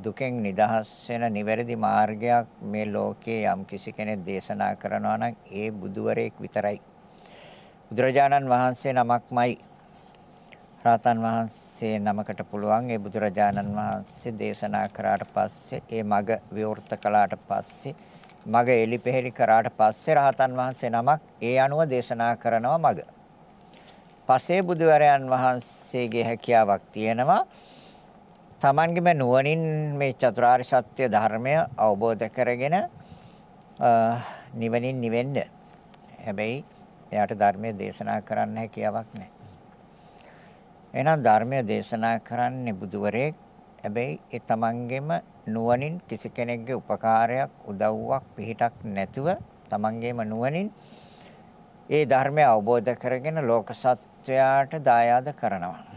දුකෙන් නිදහස් වෙන නිවැරදි මාර්ගයක් මේ ලෝකේ යම් කිසි කෙනෙක් දේශනා කරනවා නම් ඒ බුදුවරයෙක් විතරයි. බුදුරජාණන් වහන්සේ නමක්මයි රාතන් වහන්සේ නමකට පුළුවන් ඒ බුදුරජාණන් වහන්සේ දේශනා කරාට පස්සේ ඒ මග විවෘත කළාට පස්සේ මග එලිපෙහෙලි කරාට පස්සේ රහතන් වහන්සේ නමක් ඒ අනුව දේශනා කරනවා මග. පසේ බුදුවරයන් වහන්සේගේ හැකියාවක් තියෙනවා තමන්ගේම නුවණින් මේ චතුරාර්ය සත්‍ය ධර්මය අවබෝධ කරගෙන නිවනින් නිවෙන්න. හැබැයි එයාට ධර්මයේ දේශනා කරන්න හැකියාවක් නැහැ. එහෙනම් ධර්මයේ දේශනා කරන්නේ බුදුවරයෙක්. හැබැයි ඒ තමන්ගේම නුවණින් කිසි කෙනෙක්ගේ උපකාරයක් උදව්වක් පිහිටක් නැතුව තමන්ගේම නුවණින් ඒ ධර්මය අවබෝධ කරගෙන ලෝක සත්වයාට දායාද කරනවා.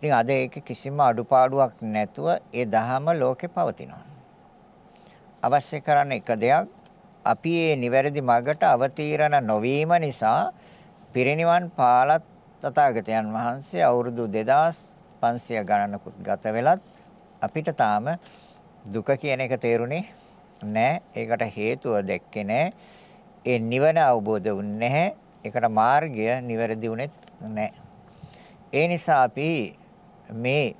ඉතින් අද ඒක කිසිම අඩුපාඩුවක් නැතුව ඒ දහම ලෝකේ පවතිනවා. අවශ්‍ය කරන එක දෙයක් අපි මේ නිවැරදි මගට අවතීර්ණ නොවීම නිසා පිරිනිවන් පාලත් තථාගතයන් වහන්සේ අවුරුදු 2500 ගණනකුත් ගත වෙලත් අපිට තාම දුක කියන එක තේරුනේ නැහැ. ඒකට හේතුව දැක්කේ නැහැ. ඒ නිවන අවබෝධ වුන්නේ නැහැ. ඒකට මාර්ගය නිවැරදි වුණෙත් නැහැ. ඒ නිසා අපි මේ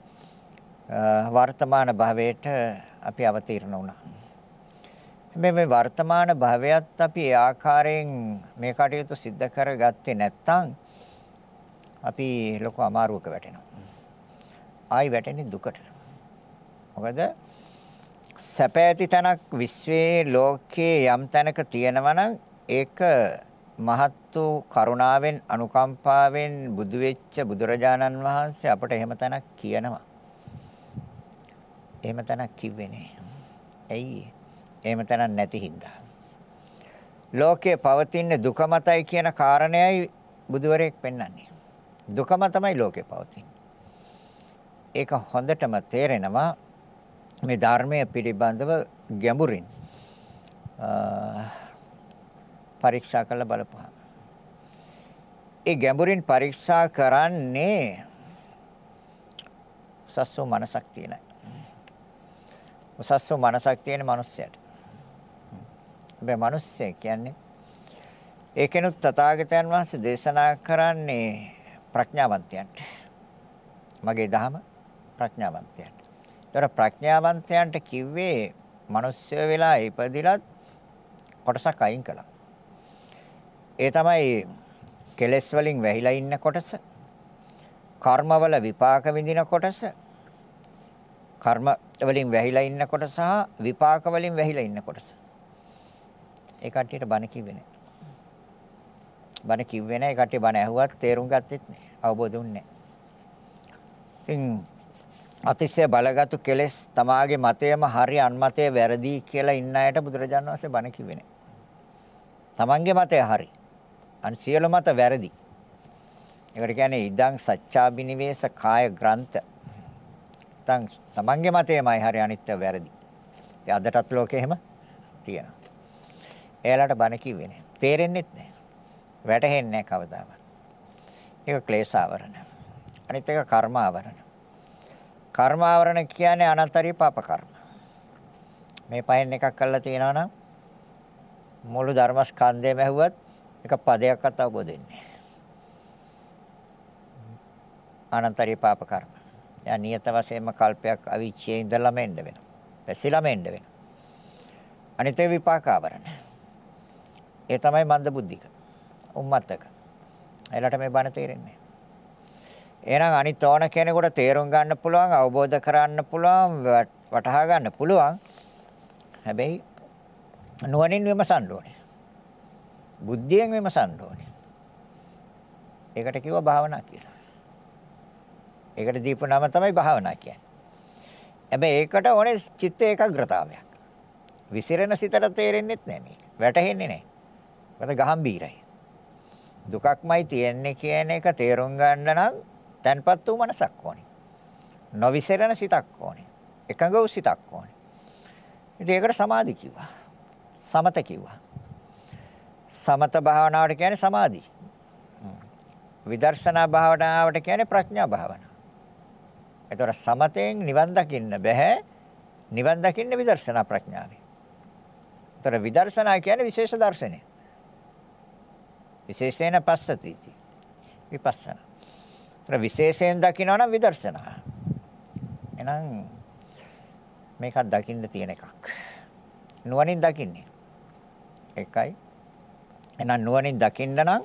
වර්තමාන භවයට අපි අවතීර්ණ වුණා. හැබැයි මේ වර්තමාන භවයත් අපි ඒ ආකාරයෙන් මේ කටයුතු සිද්ධ කරගත්තේ නැත්නම් අපි ලොකු අමාරුවක වැටෙනවා. ආයි වැටෙන්නේ දුකට. මොකද සැප ඇති තැනක් විශ්වයේ ලෝකයේ යම් තැනක තියෙනවා නම් ඒක මහත් වූ කරුණාවෙන් අනුකම්පාවෙන් බුදු වෙච්ච බුදුරජාණන් වහන්සේ අපට එහෙම තැනක් කියනවා. එහෙම තැනක් කිව්වේ නෑ. ඇයි? එහෙම තැනක් නැති හින්දා. ලෝකේ පවතින දුක මතයි කියන කාරණයයි බුදුවරයෙක් පෙන්වන්නේ. දුකම තමයි ලෝකේ පවතින්නේ. ඒක හොඳටම තේරෙනවා මේ ධර්මයේ පිළිබඳව ගැඹුරින් පරීක්ෂා කරලා බලපුවා. ඒ ගැඹුරින් පරීක්ෂා කරන්නේ උසස්ව මනසක් තියෙන. උසස්ව මනසක් තියෙන මිනිස්සයාට. හැබැයි මිනිස්සය කියන්නේ ඒකෙනුත් තථාගතයන් වහන්සේ දේශනා කරන්නේ ප්‍රඥාවන්තයන්ට. මගේ දහම ප්‍රඥාවන්තයන්ට. ඒතර ප්‍රඥාවන්තයන්ට කිව්වේ මිනිස්සු වෙලා ඉපදිලත් කොටසක් අයින් කළා. ඒ තමයි කෙලෙස් වලින් වැහිලා ඉන්න කොටස. කර්මවල විපාක විඳින කොටස. කර්ම වලින් වැහිලා ඉන්න කොටස සහ විපාක වලින් වැහිලා ඉන්න කොටස. ඒ කට්ටියට බණ කිව්වේ නෑ. බණ කිව්වේ නෑ. ඒ කට්ටිය බණ ඇහුවත් තේරුම් ගත්තෙත් නෑ. අවබෝධ වුන්නේ නෑ. ඉතින් අතිශය බලගත්ු කෙලෙස් තමාගේ මතයම හරි අන්මතය වැරදි කියලා ඉන්න අයට බුදුරජාණන් වහන්සේ බණ කිව්වේ නෑ. තමන්ගේ මතය හරි. අන් සියලු මත වැරදි. ඒකට කියන්නේ ඉදං සච්චාබිනිවේෂ කාය ග්‍රන්ථ. තං තමන්ගේ මතයමයි හරි අනිත්‍ය වැරදි. ඒ අදටත් ලෝකේ එහෙම තියෙනවා. එයාලට බණ කිව්වේ නෑ. තේරෙන්නෙත් නෑ. වැටහෙන්නේ නෑ කවදාවත්. ඒක ක්ලේශාවරණ. අනිත් එක කර්මාවරණ. කර්මාවරණ කියන්නේ අනන්තරී පාප කර්ම. මේ පහෙන් එකක් කරලා තියෙනවා නම් මුළු ධර්මස්කන්ධයම ඇහුවත් එක පදයක්වත් අවබෝධ වෙන්නේ අනන්තරී පාප කර්ම. යා නියත වශයෙන්ම කල්පයක් අවිච්ඡයේ ඉඳලාම එන්න වෙනවා. පැසිලාම එන්න වෙනවා. අනිතේ විපාක ආවරණ. ඒ තමයි මන්ද බුද්ධික. උම්මත්තක. එලට මේ බණ තේරෙන්නේ එහෙනම් අනිත් ඕන කෙනෙකුට තේරුම් ගන්න පුළුවන් අවබෝධ කරගන්න පුළුවන් වටහා ගන්න පුළුවන් හැබැයි නුවණින් විමසන්න ඕනේ බුද්ධියෙන් විමසන්න ඕනේ. ඒකට කිව්වා භාවනා කියලා. ඒකට දීපු නම තමයි භාවනා කියන්නේ. හැබැයි ඒකට ඕනේ චිත්ත ඒකාග්‍රතාවයක්. විසිරෙන සිතට තේරෙන්නෙත් නැහැ මේක. වැටහෙන්නේ නැහැ. මොකද ගහම්බීරයි. දුකක්මයි තියෙන්නේ කියන එක තේරුම් ගන්න නම් තන්පත් වූ මනසක් ඕනේ. නොවිසිරෙන සිතක් ඕනේ. එකඟ වූ සිතක් ඕනේ. ඉතින් ඒකට සමාධි කිව්වා. සමත කිව්වා. සමත භාවනාවට කියන්නේ සමාධි. විදර්ශනා භාවනාවට කියන්නේ ප්‍රඥා භාවනාව. ඒතර සමතෙන් නිවන් දකින්න බෑ. නිවන් දකින්න විදර්ශනා ප්‍රඥාවෙන්. ඒතර විදර්ශනා කියන්නේ විශේෂ දර්ශනය. විශේෂයෙන් පස්සතිති. විපස්සනා. ඒතර විශේෂයෙන් දකිනවා නම් විදර්ශනා. එහෙනම් මේකක් දකින්න තියෙන එකක්. නුවණින් දකින්නේ. එකයි. එහෙනම් නුවණින් දකින්න නම්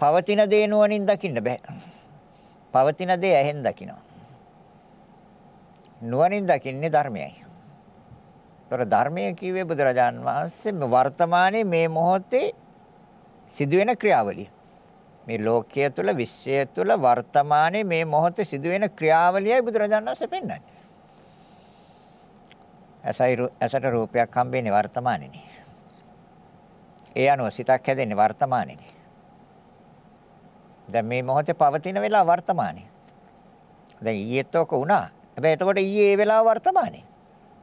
පවතින දේ නුවණින් දකින්න බෑ. පවතින දේ ඇහෙන් දකිනවා. නුවණින් දකින්නේ ධර්මයයි. ତොර ධර්මය කිව්වේ බුදුරජාන් වහන්සේ වර්තමානයේ මේ මොහොතේ සිදුවෙන ක්‍රියාවලිය. මේ ලෝකයේ තුල විශ්වය තුල වර්තමානයේ මේ මොහොතේ සිදුවෙන ක්‍රියාවලියයි බුදුරජාණන් වහන්සේ පෙන්වන්නේ. ඇසයි ඇසට රූපයක් හම්බෙන්නේ වර්තමානයේනේ. ඒ අනුව සිතක් හැදෙන්නේ වර්තමානයේනේ. දැන් මේ මොහොතේ පවතින වෙලාව වර්තමානයේ. දැන් ඊයේත් ඔක වුණා. හැබැයි එතකොට ඊයේ ඒ වෙලාව වර්තමානයේ.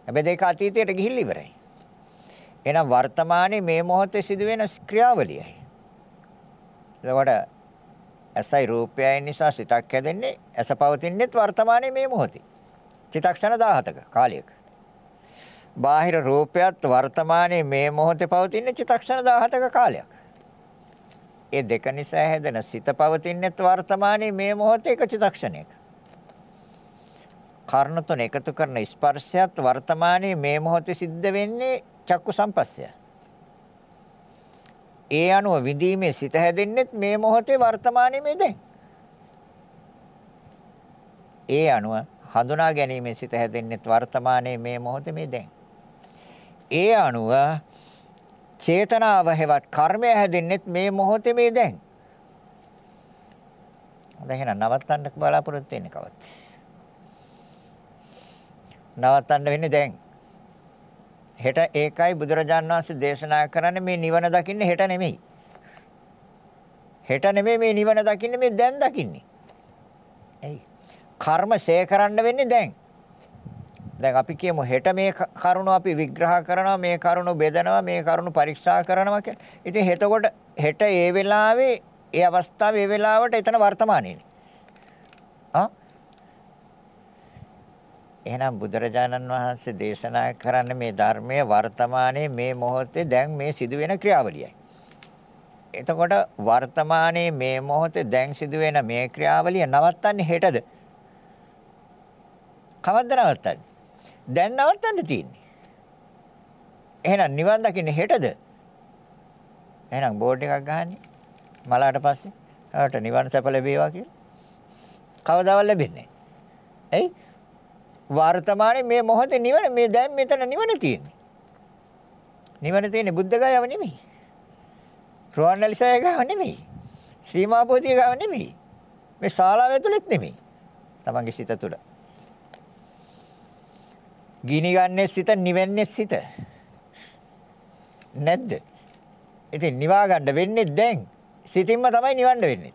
හැබැයි දෙක අතීතයට ගිහිල්ලා ඉවරයි. එහෙනම් වර්තමානයේ මේ මොහොතේ සිදුවෙන ක්‍රියාවලියයි. එතකොට ඇසයි රූපයයි නිසා සිතක් හැදෙන්නේ ඇස පවතින්නේත් වර්තමානයේ මේ මොහොතේ. චිත්තක්ෂණ 17ක කාලයක. බාහිර රූපයත් වර්තමානයේ මේ මොහොතේ පවතින්නේ චිත්තක්ෂණ 17ක කාලයක්. ඒ දෙක නිසා හැදෙන සිත පවතින්නේත් වර්තමානයේ මේ මොහොතේ එක චිත්තක්ෂණයක. කර්ණ තුන එකතු කරන ස්පර්ශයත් වර්තමානයේ මේ මොහොතේ සිද්ධ වෙන්නේ චක්කු සම්පස්සය. ඒ අනුව විඳීමේ සිත හැදෙන්නෙත් මේ මොහොතේ වර්තමානයේ මේ දැන්. ඒ අනුව හඳුනා ගැනීමේ සිත හැදෙන්නෙත් වර්තමානයේ මේ මොහොතේ මේ දැන්. ඒ අනුව චේතනාව හැවත් කර්මය හැදෙන්නෙත් මේ මොහොතේ මේ දැන්. දැන් එහෙනම් නවත්තන්න බලාපොරොත්තු වෙන්නේ කවද්ද? නවත්තන්න වෙන්නේ දැන්. හෙට ඒකයි බුදුරජාන් වහන්සේ දේශනා කරන්නේ මේ නිවන දකින්නේ හෙට නෙමෙයි. හෙට නෙමෙයි මේ නිවන දකින්නේ මේ දැන් දකින්නේ. එයි. කර්ම ෂේ කරන්න වෙන්නේ දැන්. දැන් අපි කියමු හෙට මේ කරුණ අපි විග්‍රහ කරනවා මේ කරුණ බෙදනවා මේ කරුණ පරීක්ෂා කරනවා කියලා. ඉතින් හෙටකොට හෙට ඒ වෙලාවේ ඒ අවස්ථාවේ ඒ වෙලාවට එතන වර්තමානයේනේ. ආ එහෙනම් බුදුරජාණන් වහන්සේ දේශනා කරන්න මේ ධර්මයේ වර්තමානයේ මේ මොහොතේ දැන් මේ සිදුවෙන ක්‍රියාවලියයි. එතකොට වර්තමානයේ මේ මොහොතේ දැන් සිදුවෙන මේ ක්‍රියාවලිය නවත්තන්නේ හෙටද? කවද්ද නවත්තන්නේ? දැන් නවත්තන්න තියෙන්නේ. එහෙනම් නිවන් දකින්නේ හෙටද? එහෙනම් බෝඩ් එකක් ගහන්නේ. මලාට පස්සේ ආවට නිවන් සැප ලැබේවා කියලා. කවදාවත් ලැබෙන්නේ නැහැ. එයි වර්තමානයේ මේ මොහොතේ නිවන මේ දැන් මෙතන නිවන තියෙන්නේ. නිවන තියෙන්නේ බුද්ධ ගායව නෙමෙයි. රුවන්වැලිසය ගාව නෙමෙයි. ශ්‍රී මාපෝතිය ගාව නෙමෙයි. මේ ශාලාව ඇතුළෙත් නෙමෙයි. තමන්ගේ සිත තුළ. ගිනි ගන්නේ සිත නිවෙන්නේ සිත. නැද්ද? ඉතින් නිවා ගන්න වෙන්නේ දැන්. සිතින්ම තමයි නිවන්න වෙන්නේ.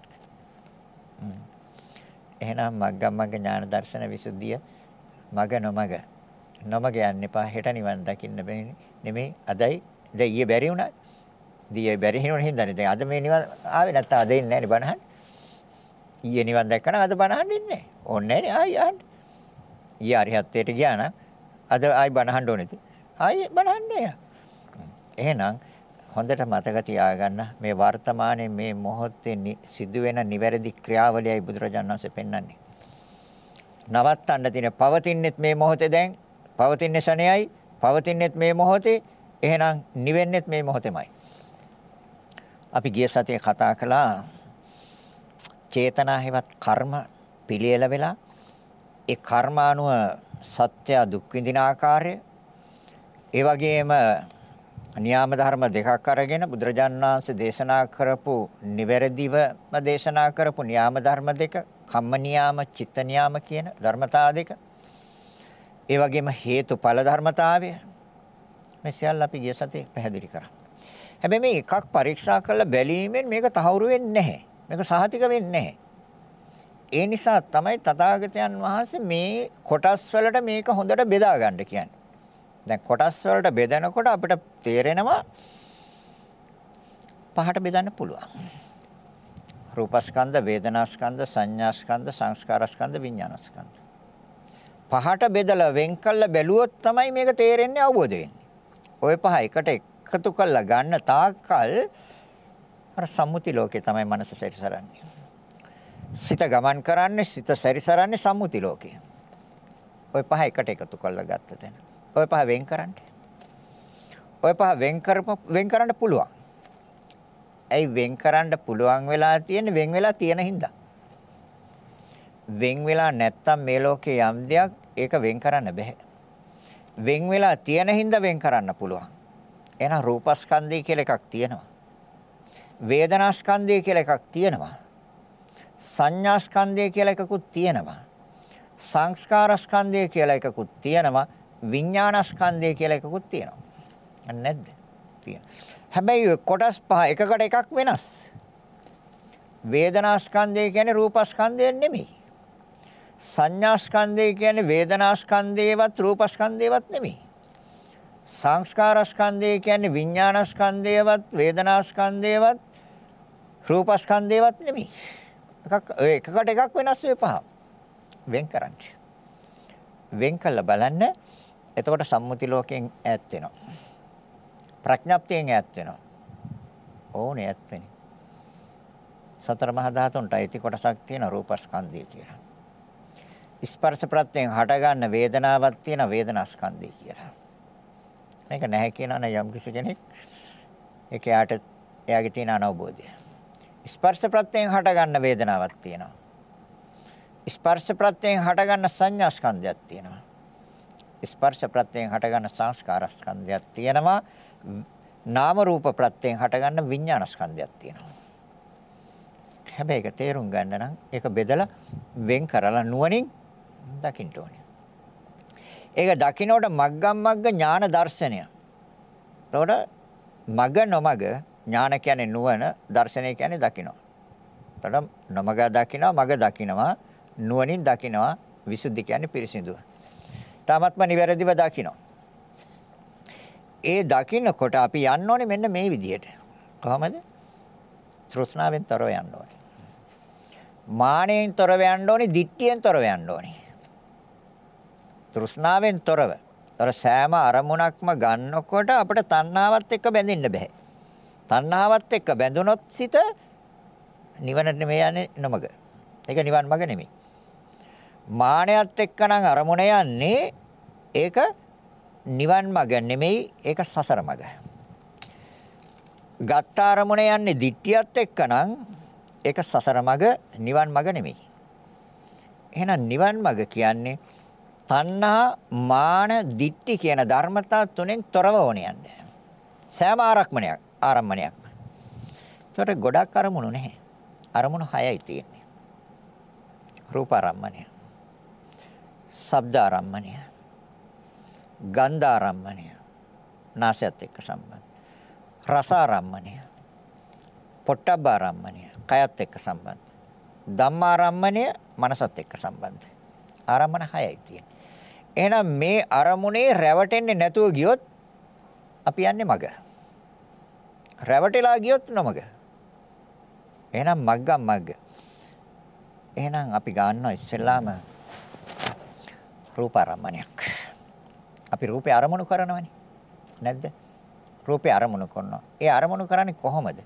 එහෙනම් මග්ගමග්ග ඥාන දර්ශන විසුද්ධිය මග නොමග. නොමග යන්න එපා. හෙට නිවන් දකින්න බෑනේ නෙමෙයි. අදයි. දැන් ඊයේ බැරි වුණා. ඊයේ බැරි හිනුන හින්දානේ දැන් අද මේ නිවන් ආවේ නැත්නම් අද ඉන්නේ නැහැ බණහන්. ඊයේ නිවන් දැක්කම අද බණහන් ඉන්නේ ඕනේ නැහැ ආයි අහන්න. ඊයේ අරිහත්ත්වයට ගියා නම් අද ආයි බණහන් ඕනේද ආයි බණහන්නේ එහෙනම් හොඳට මතක තියාගන්න මේ වර්තමානයේ මේ මොහොතේ සිදුවෙන නිවැරදි ක්‍රියාවලියයි බුදුරජාණන් වහන්සේ පෙන්වන්නේ. නවත්තන්න තියෙන පවතින්නෙත් මේ මොහොතේ දැන් පවතින්නේ ශණයයි පවතින්නෙත් මේ මොහොතේ එහෙනම් නිවෙන්නෙත් මේ මොහොතෙමයි. අපි ගිය සතියේ කතා කළා චේතනා හේවත් කර්ම පිළියෙල වෙලා ඒ කර්ම අනුව සත්‍ය දුක් විඳින ආකාරය ඒ වගේම නියාම ධර්ම දෙකක් අරගෙන බුදුරජාන් වහන්සේ දේශනා කරපු නිවැරදිවම දේශනා කරපු නියාම ධර්ම දෙක කම්ම නියාම, චිත්ත නියාම කියන ධර්මතා දෙක. ඒ වගේම හේතුඵල ධර්මතාවය මේ සියල්ල අපි ගිය සතියේ පැහැදිලි කරා. හැබැයි මේ එකක් පරීක්ෂා කරලා බැලීමෙන් මේක තහවුරු වෙන්නේ නැහැ. මේක සහතික වෙන්නේ නැහැ. ඒ නිසා තමයි තථාගතයන් වහන්සේ මේ කොටස් වලට මේක හොඳට බෙදා ගන්න කියන්නේ. දැන් කොටස් වලට බෙදනකොට අපිට තේරෙනවා පහට බෙදන්න පුළුවන්. රූපස්කන්ධ, වේදනාස්කන්ධ, සංඥාස්කන්ධ, සංස්කාරස්කන්ධ, විඥානස්කන්ධ. පහට බෙදලා වෙන් කළ බැලුවොත් තමයි මේක තේරෙන්නේ අවබෝධ වෙන්නේ. ওই පහ එකට එකතු කරලා ගන්න තාක්කල් අර සම්මුති ලෝකේ තමයි මනස සැරිසරන්නේ. සිත ගමන් කරන්නේ සිත සැරිසරන්නේ සම්මුති ලෝකේ. ওই පහ එකට එකතු කරලා ගත්ත තැන. ওই පහ වෙන් කරන්න. ওই පහ වෙන් කරප වෙන් කරන්න පුළුවන්. ඇයි වෙන් කරන්න පුළුවන් වෙලා තියෙන්නේ වෙන් වෙලා තියෙන හින්දා. වෙන් වෙලා නැත්තම් මේ ලෝකේ යම් දෙයක් ඒක වෙන් කරන්න බෑ. වෙන් වෙලා තියෙන හින්දා වෙන් කරන්න පුළුවන්. එහෙනම් රූපස්කන්ධය කියලා එකක් තියෙනවා. වේදනාස්කන්ධය කියලා එකක් තියෙනවා. සංඥාස්කන්ධය කියලා එකකුත් තියෙනවා. සංස්කාරස්කන්ධය කියලා එකකුත් තියෙනවා. විඥානස්කන්ධය කියලා එකකුත් තියෙනවා. නැද්ද? තියෙනවා. හැබැයි කොටස් පහ එකකට එකක් වෙනස්. වේදනාස්කන්ධය කියන්නේ රූපස්කන්ධය නෙමෙයි. සංඥාස්කන්ධය කියන්නේ වේදනාස්කන්ධේවත් රූපස්කන්ධේවත් නෙමෙයි. සංස්කාරස්කන්ධය කියන්නේ විඥානස්කන්ධේවත් වේදනාස්කන්ධේවත් රූපස්කන්ධේවත් නෙමෙයි. එකක් එකකට එකක් වෙනස් වේ පහ. වෙන් කරන්න. වෙන් කළ බලන්න එතකොට සම්මුති ලෝකයෙන් ඈත් වෙනවා. ප්‍රඥප්තියෙන් ඈත් වෙනවා. ඕනේ ඈත් වෙන්නේ. සතර මහා ධාතුන්ට අයිති කොටසක් තියෙන රූපස්කන්ධය කියලා. ස්පර්ශ ප්‍රත්‍යයෙන් හටගන්න වේදනාවක් තියෙන වේදනාස්කන්ධය කියලා. මේක නැහැ කියනවනේ යම් කිසි කෙනෙක් ඒක යාට එයාගේ තියෙන අනවබෝධය. ස්පර්ශ ප්‍රත්‍යයෙන් හටගන්න වේදනාවක් තියෙනවා. ස්පර්ශ ප්‍රත්‍යයෙන් හටගන්න සංඥා ස්කන්ධයක් තියෙනවා. ස්පර්ශ ප්‍රත්‍යයෙන් හටගන්න සංස්කාර ස්කන්ධයක් තියෙනවා. නාම රූප ප්‍රත්‍යයෙන් හටගන්න විඥාන ස්කන්ධයක් තියෙනවා. හැබැයි ඒක තේරුම් ගන්න නම් ඒක බෙදලා වෙන් කරලා නුවණින් දකින්න ඕනේ. ඒක දකින්නට මග්ගම් මග්ග ඥාන දර්ශනය. එතකොට මග නොමග ඥාන කියන්නේ නුවණ, දර්ශනය කියන්නේ දකින්න. එතකොට නොමග දකින්නවා, මග දකින්නවා, නුවණින් දකින්නවා, විසුද්ධි කියන්නේ පිරිසිදුව. තාමත්ම නිවැරදිව දකින්න. ඒ දකින්නකොට අපි යන්න ඕනේ මෙන්න මේ විදිහට. කොහමද? තෘෂ්ණාවෙන් තොරව යන්න ඕනේ. මානෙන් තොරව යන්න ඕනේ, දිට්ඨියෙන් තොරව යන්න ඕනේ. තෘෂ්ණාවෙන් තොරව. තොර සෑම අරමුණක්ම ගන්නකොට අපිට තණ්හාවත් එක්ක බැඳෙන්න බෑ. තණ්හාවත් එක්ක බැඳුනොත් සිත නිවනට නෙමෙයි යන්නේ නොමග. ඒක නිවන් මග නෙමෙයි. මානයත් එක්කනම් අරමුණ යන්නේ ඒක නිවන් මග නෙමෙයි ඒක සසර මග. ගත්ත අරමුණ යන්නේ දිට්ඨියත් එක්කනම් ඒක සසර මග නිවන් මග නෙමෙයි. එහෙනම් නිවන් මග කියන්නේ තණ්හා මාන දිට්ටි කියන ධර්මතා තුනෙන් තොරව ඕනේ යන්නේ. සෑම ආරක්මණයක් ආරම්මණයක්ම. ඒතකොට ගොඩක් අරමුණු නැහැ. අරමුණු 6යි තියෙන්නේ. රූප ආරම්මණය. ශබ්ද ආරම්මණය. ගන්ධ ආරම්මණය. නාසයත් එක්ක සම්බන්ධ. රස ආරම්මණය. පොට්ටබ්බ ආරම්මණය. කයත් එක්ක සම්බන්ධ. ධම්මාරම්මණය මනසත් එක්ක සම්බන්ධ. ආරම්මන 6යි තියෙන්නේ. එහෙනම් මේ අරමුණේ රැවටෙන්නේ නැතුව ගියොත් අපි යන්නේ මග. රැවටලා ගියොත් නොමග. එහෙනම් මග්ගම් මග්ග. එහෙනම් අපි ගන්නවා ඉස්සෙල්ලාම රූප අරමුණයක්. අපි රූපේ අරමුණු කරනවනේ. නැද්ද? රූපේ අරමුණු කරනවා. ඒ අරමුණු කරන්නේ කොහොමද?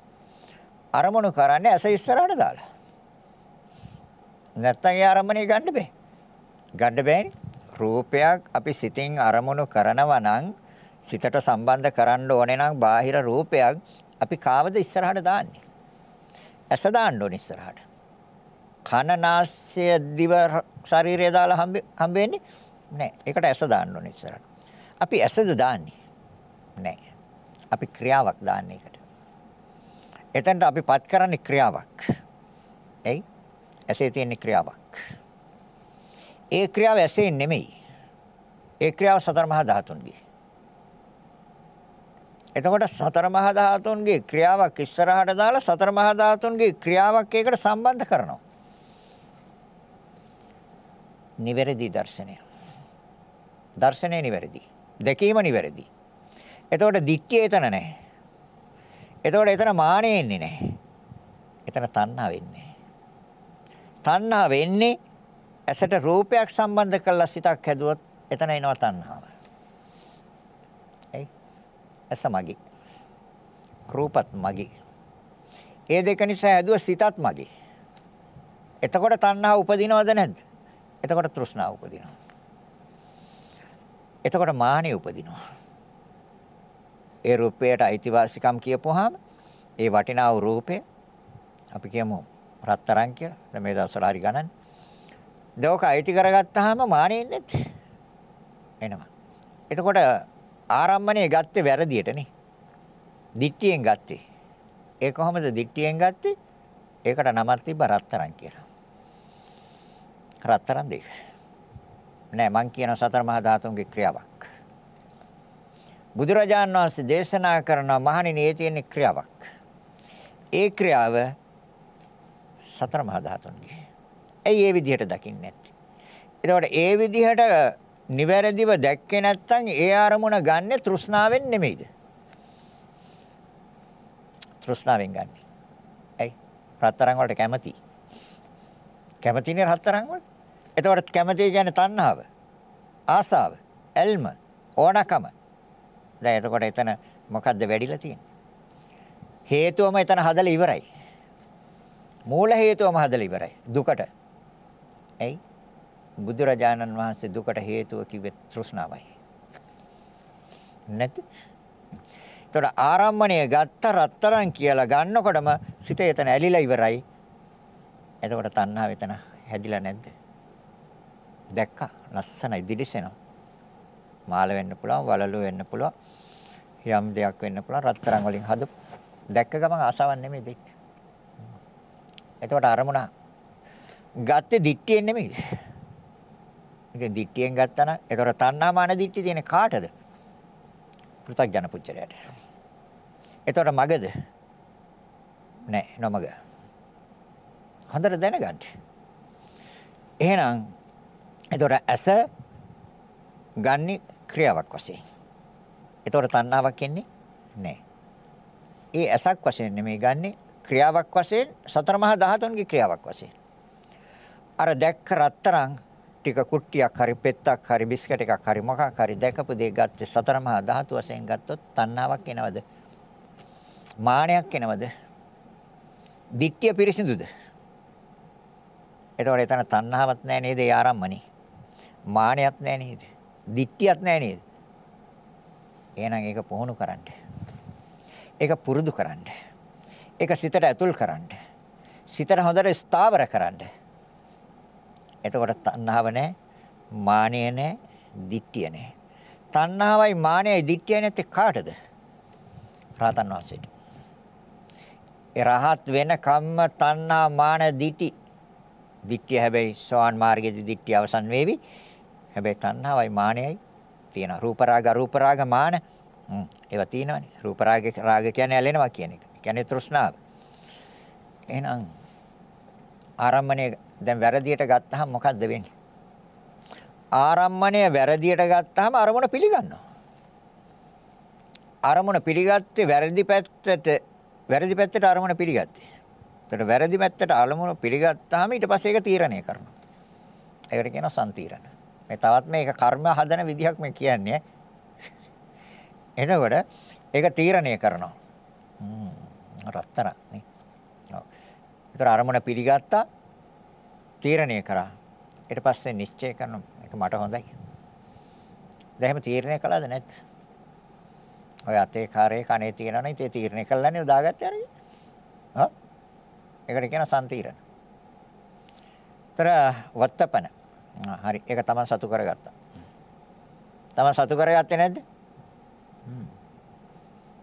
අරමුණු කරන්නේ ඇස ඉස්සරහට දාලා. නැත්තම් ඒ අරමුණේ ගන්න බෑ. ගන්න බෑනේ. රූපයක් අපි සිතින් අරමුණු කරනවා නම් සිතට සම්බන්ධ කරන්න ඕනේ නම් බාහිර රූපයක් අපි කාවද ඉස්සරහට දාන්නේ? ඇස දාන්න ඕනේ ඉස්සරහට. කන නාසය දිව ශරීරය දාලා හම්බෙන්නේ නැහැ. ඒකට ඇස දාන්න ඕනේ ඉස්සරහට. අපි ඇසද දාන්නේ? නැහැ. අපි ක්‍රියාවක් දාන්නේ ඒකට. එතනට අපි පත් කරන්නේ ක්‍රියාවක්. එයි ඇසේ තියෙන ක්‍රියාවක්. ඒ ක්‍රියාව ඇසෙන් නෙමෙයි. ඒ ක්‍රියාව සතර මහා ධාතුන්ගේ. එතකොට සතර මහා ධාතුන්ගේ ක්‍රියාවක් ඉස්සරහට දාලා සතර මහා ධාතුන්ගේ ක්‍රියාවක් ඒකට සම්බන්ධ කරනවා. නිවැරදි දර්ශනය. දර්ශනය නිවැරදි. දැකීම නිවැරදි. එතකොට දික්කිය එතන නැහැ. එතකොට එතන මානෙ එන්නේ නැහැ. එතන තණ්හා වෙන්නේ. තණ්හා වෙන්නේ ඇසට රූපයක් සම්බන්ධ කරලා සිතක් හැදුවොත් එතන එනවා තණ්හාව. එයි. ඇස මගේ. රූපත් මගේ. ඒ දෙක නිසා හැදුව සිතත් මගේ. එතකොට තණ්හා උපදිනවද නැද්ද? එතකොට තෘෂ්ණාව උපදිනවා. එතකොට මානෙ උපදිනවා. ඒ රූපයට අයිතිවාසිකම් කියපුවාම ඒ වටිනා වූ රූපේ අපි කියමු රත්තරන් කියලා. දැන් මේ දවස්වල හරි ගණන්. දෝක අයිති කරගත්තාම මානෙ එන්නේ එනවා. එතකොට ආරම්භණය ගත්තේ වැරදියටනේ. දිට්ඨියෙන් ගත්තේ. ඒ කොහොමද දිට්ඨියෙන් ගත්තේ? ඒකට නමක් තිබ්බ රත්තරන් කියලා. රත්තරන් දෙක. නෑ මං කියන සතර මහා ධාතුන්ගේ ක්‍රියාවක්. බුදුරජාණන් වහන්සේ දේශනා කරන මහණෙනි ඒ තියෙන ක්‍රියාවක්. ඒ ක්‍රියාව සතර මහා ධාතුන්ගේ. ඇයි ඒ විදිහට දකින්නේ නැත්තේ? එතකොට ඒ විදිහට නිවැරදිව දැක්කේ නැත්නම් ඒ ආරමුණ ගන්නෙ තෘෂ්ණාවෙන් නෙමෙයිද? තෘෂ්ණාවෙන් ගන්න. ඇයි? රත්තරන් වලට කැමති. කැමතිනේ රත්තරන් වලට. එතකොට කැමති කියන්නේ තණ්හාව. ආසාව, ඇල්ම, ඕනකම. දැන් එතකොට එතන මොකද්ද වැඩිලා තියෙන්නේ? හේතුවම එතන හදලා ඉවරයි. මූල හේතුවම හදලා ඉවරයි. දුකට. ඇයි? බුදුරජාණන් වහන්සේ දුකට හේතුව කිව්වේ තෘෂ්ණාවයි. නැති. ඒතර ආරම්මණය ගත්ත රත්තරන් කියලා ගන්නකොටම සිත එතන ඇලිලා ඉවරයි. එතකොට තණ්හාව එතන හැදිලා නැද්ද? දැක්කා. ලස්සනයි දිලිසෙනවා. මාල වෙන්න පුළුවන්, වලලු වෙන්න පුළුවන්. යම් දෙයක් වෙන්න පුළුවන් රත්තරන් වලින් හදපු. දැක්ක ගමන් ආසාවක් නෙමෙයි දෙක්. එතකොට අරමුණ ගත්තේ දිට්ඨියෙන් නෙමෙයි. ඉතින් දිට්ඨියෙන් ගත්තා නම් ඒතර තණ්හා මාන දිට්ඨිය තියෙන කාටද? පෘථග්ජන පුච්චරයට. ඒතර මගද? නෑ නොමග. හොඳට දැනගන්න. එහෙනම් ඒතර ඇස ගන්නි ක්‍රියාවක් වශයෙන්. ඒතර තණ්හාවක් එන්නේ නෑ. ඒ ඇසක් වශයෙන් නෙමෙයි ගන්නෙ ක්‍රියාවක් වශයෙන් සතර මහා ධාතුන්ගේ ක්‍රියාවක් වශයෙන්. අර දැක්ක රත්තරන් ටික කුට්ටියක් හරි පෙත්තක් හරි බිස්කට් එකක් හරි මොකක් හරි දැකපු දේ ගත්තේ සතර මහා ධාතු වශයෙන් ගත්තොත් තණ්හාවක් එනවද? මානයක් එනවද? දිට්ඨිය පිරිසිදුද? එතකොට එතන තණ්හාවක් නැහැ නේද? ඒ ආරම්මනේ. මානයක් නැහැ නේද? දිට්ඨියක් නැහැ නේද? එහෙනම් ඒක පුහුණු කරන්න. ඒක පුරුදු කරන්න. ඒක සිතට ඇතුල් කරන්න. සිතට හොඳට ස්ථාවර කරන්න. එතකොට තණ්හාව නැහැ, මානය නැහැ, දිට්ඨිය නැහැ. තණ්හාවයි මානයයි දිට්ඨියයි නැත්තේ කාටද? රහතන් වහන්සේට. ඒ රහත් වෙන කම්ම තණ්හා මාන දිටි. දිට්ඨිය හැබැයි සෝවාන් මාර්ගයේදී දිට්ඨිය අවසන් වේවි. හැබැයි තණ්හාවයි මානයයි තියෙන රූප රාග රූප රාග මාන ඒවා තියෙනවනේ. රූප රාග රාග කියන්නේ ඇලෙනවා කියන එක. කියන්නේ තෘෂ්ණාව. එහෙනම් ආරම්මණය දැන් වැරදියට ගත්තාම මොකද්ද වෙන්නේ? ආරම්මණය වැරදියට ගත්තාම අරමුණ පිළිගන්නවා. අරමුණ පිළිගත්තේ වැරදි පැත්තට වැරදි පැත්තට අරමුණ පිළිගත්තේ. එතකොට වැරදි පැත්තට අරමුණ පිළිගත්තාම ඊට පස්සේ ඒක තීරණය කරනවා. ඒකට කියනවා සම්තීරණ. මේ තවත් මේක කර්ම හදන විදිහක් මේ කියන්නේ. එතකොට ඒක තීරණය කරනවා. හ්ම් රත්තරන් නේ. ඔව්. ඒතර අරමුණ පිළිගත්තා තීරණය කරා. ඊට පස්සේ නිශ්චය කරන එක මට හොඳයි. දැන් එහෙම තීරණය කළාද නැද්ද? ඔය අතේ කාරේ කනේ තියෙනවනේ ඉතින් තීරණය කළානේ දාගත්තේ අරගෙන. හා? ඒකට කියන සම්තීරණ. ତර වත්තපන. හරි ඒක තමයි සතු කරගත්තා. තමයි සතු කරගත්තේ නැද්ද?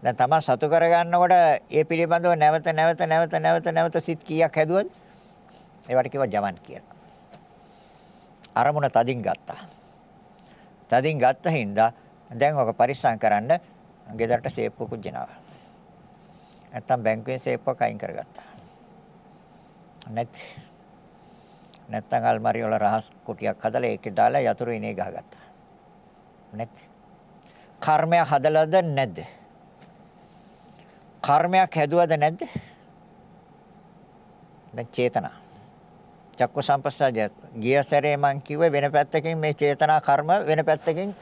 දැන් තමයි සතු කරගන්නකොට ඒ පිළිබඳව නැවත නැවත නැවත නැවත නැවත සිත් කීයක් හැදුවද? ඒවට කිව්වා ජවන් කියලා. අරමුණ තදින් ගත්තා. තදින් ගත්ත හින්දා දැන් ඔක පරිස්සම් කරන්න ගෙදරට සේප්පුවකුත් ගෙනාවා. නැත්තම් බැංකුවේ සේප්පුවක් අයින් කරගත්තා. නැත් නැත්තම් අල්මාරිය වල රහස් කුටියක් හදලා ඒකේ දාලා යතුරු ඉනේ ගහගත්තා. නැත් කර්මයක් හදලාද නැද්ද? කර්මයක් හැදුවද නැද්ද? දැන් චේතනා. චක්ක සම්පස්සජ ගිය සැරේ මං කිව්වේ වෙන පැත්තකින් මේ චේතනා කර්ම වෙන පැත්තකින්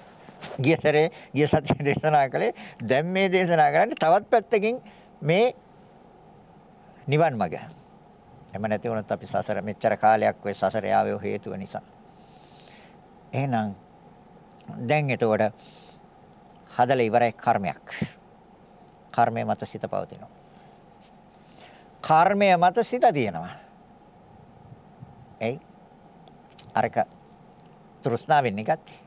ගිය සැරේ ගිය සතියේ දේශනා කළේ දැන් මේ දේශනා කරන්නේ තවත් පැත්තකින් මේ නිවන් මඟ. එහෙම නැති වුණොත් අපි සසර මෙච්චර කාලයක් ඔය සසර යාවේ හේතුව නිසා. එහෙනම් දැන් එතකොට හදලා ඉවරයි කර්මයක්. කර්මය මත සිත පවතිනවා. කර්මය මත සිත තියෙනවා. එයි අරක තෘෂ්ණාවෙන් ගත්තේ.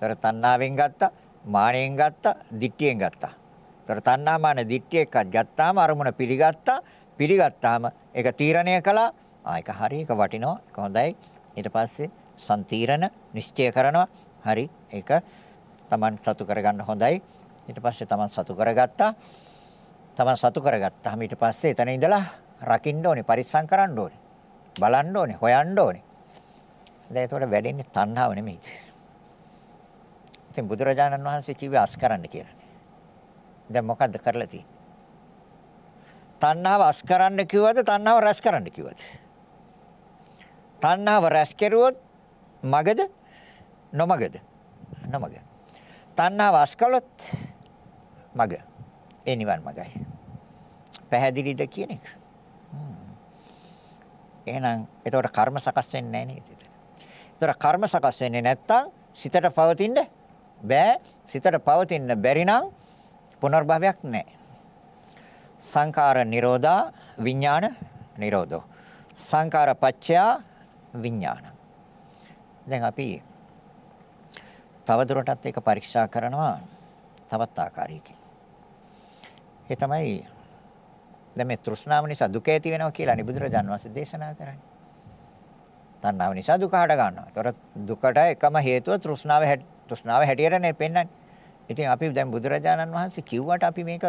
ତොර තණ්හාවෙන් ගත්තා, මානෙන් ගත්තා, දිට්ඨියෙන් ගත්තා. තොර තණ්හා මාන දිට්ඨිය එකක් ගත්තාම අරමුණ පිළිගත්තා. පිළිගත්තාම ඒක තීරණය කළා. ආ ඒක හරි ඒක වටිනවා. ඒක හොඳයි. ඊට පස්සේ සම්තීරණ නිශ්චය කරනවා. හරි. ඒක Taman සතු කරගන්න හොඳයි. ඊට පස්සේ Taman සතු කරගත්තා. Taman සතු කරගත්තාම ඊට පස්සේ එතන ඉඳලා රකින්න ඕනේ, පරිස්සම් කරන්න ඕනේ. බලන්න ඕනේ, හොයන්න ඕනේ. දැන් ඒතකොට වැඩෙන්නේ තණ්හාව නෙමෙයි. ඉතින් බුදුරජාණන් වහන්සේ කිව්වේ අස් කරන්න කියලා. දැන් මොකද්ද කරලා තියෙන්නේ? තණ්හාව අස් කරන්න කිව්වද තණ්හාව රැස් කරන්න කිව්වද? තණ්හාව රැස් කෙරුවොත් මගද නොමගද? නොමග. තණ්හාව අස් කළොත් මග. ඒ නිවන් මගයි. පැහැදිලිද කියන එක? එහෙනම් එතකොට කර්ම සකස් වෙන්නේ නැහැ නේද? එතකොට කර්ම සකස් වෙන්නේ නැත්තම් සිතට පවතින්නේ බෑ සිතට පවතින්න බැරි නම් පුනර්භවයක් නැහැ. සංඛාර නිරෝධා විඥාන නිරෝධෝ. සංඛාර පච්චයා විඥාන. දැන් අපි තවදුරටත් ඒක පරීක්ෂා කරනවා තවත් ආකාරයකින්. ඒ තමයි දැන් මේ තෘෂ්ණාව නිසා දුක ඇති වෙනවා කියලා නිබුදුරජාන් වහන්සේ දේශනා කරන්නේ. තණ්හාව නිසා දුක හට ගන්නවා. ඒතර දුකට එකම හේතුව තෘෂ්ණාව තෘෂ්ණාව හැටියටනේ පෙන්වන්නේ. ඉතින් අපි දැන් බුදුරජාණන් වහන්සේ කිව්වට අපි මේක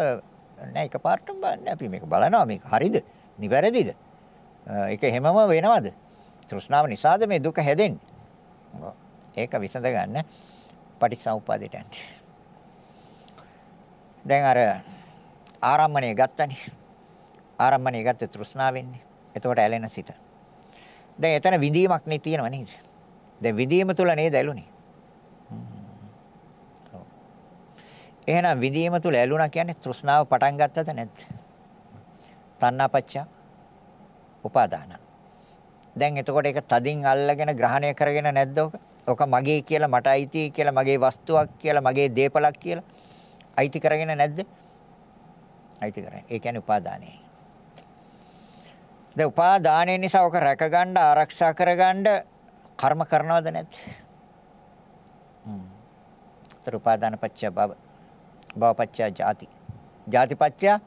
නෑ එකපාරටම බලන්නේ අපි මේක බලනවා මේක හරිද? නිවැරදිද? ඒක හැමම වෙනවද? තෘෂ්ණාව නිසාද මේ දුක හැදෙන්නේ? ඒක විසඳ ගන්න පටිච්චසමුප්පාදයට යන්න. දැන් අර ආරම්මණය ගත්තනේ. ආරම්මණය ගත්තේ තෘෂ්ණාවෙන්නේ. එතකොට ඇලෙන සිත. දැන් එතන විඳීමක් නේ තියෙනව නේද? දැන් විඳීම තුල නේද ඇලුනේ? එහෙනම් විදීම තුල ඇලුනා කියන්නේ තෘෂ්ණාව පටන් ගත්තද නැද්ද? තණ්හාපච්චය උපාදාන. දැන් එතකොට ඒක තදින් අල්ලගෙන ග්‍රහණය කරගෙන නැද්ද ඔක? ඔක මගේ කියලා මට අයිති කියලා මගේ වස්තුවක් කියලා මගේ දේපලක් කියලා අයිති කරගෙන නැද්ද? අයිති කරගෙන. ඒ කියන්නේ උපාදානයි. දැන් උපාදානය නිසා ඔක රැකගන්න ආරක්ෂා කරගන්න කර්ම කරනවද නැද්ද? හ්ම්. තර උපාදාන පච්චය බව භවපච්චය ජාති. ජාතිපච්චය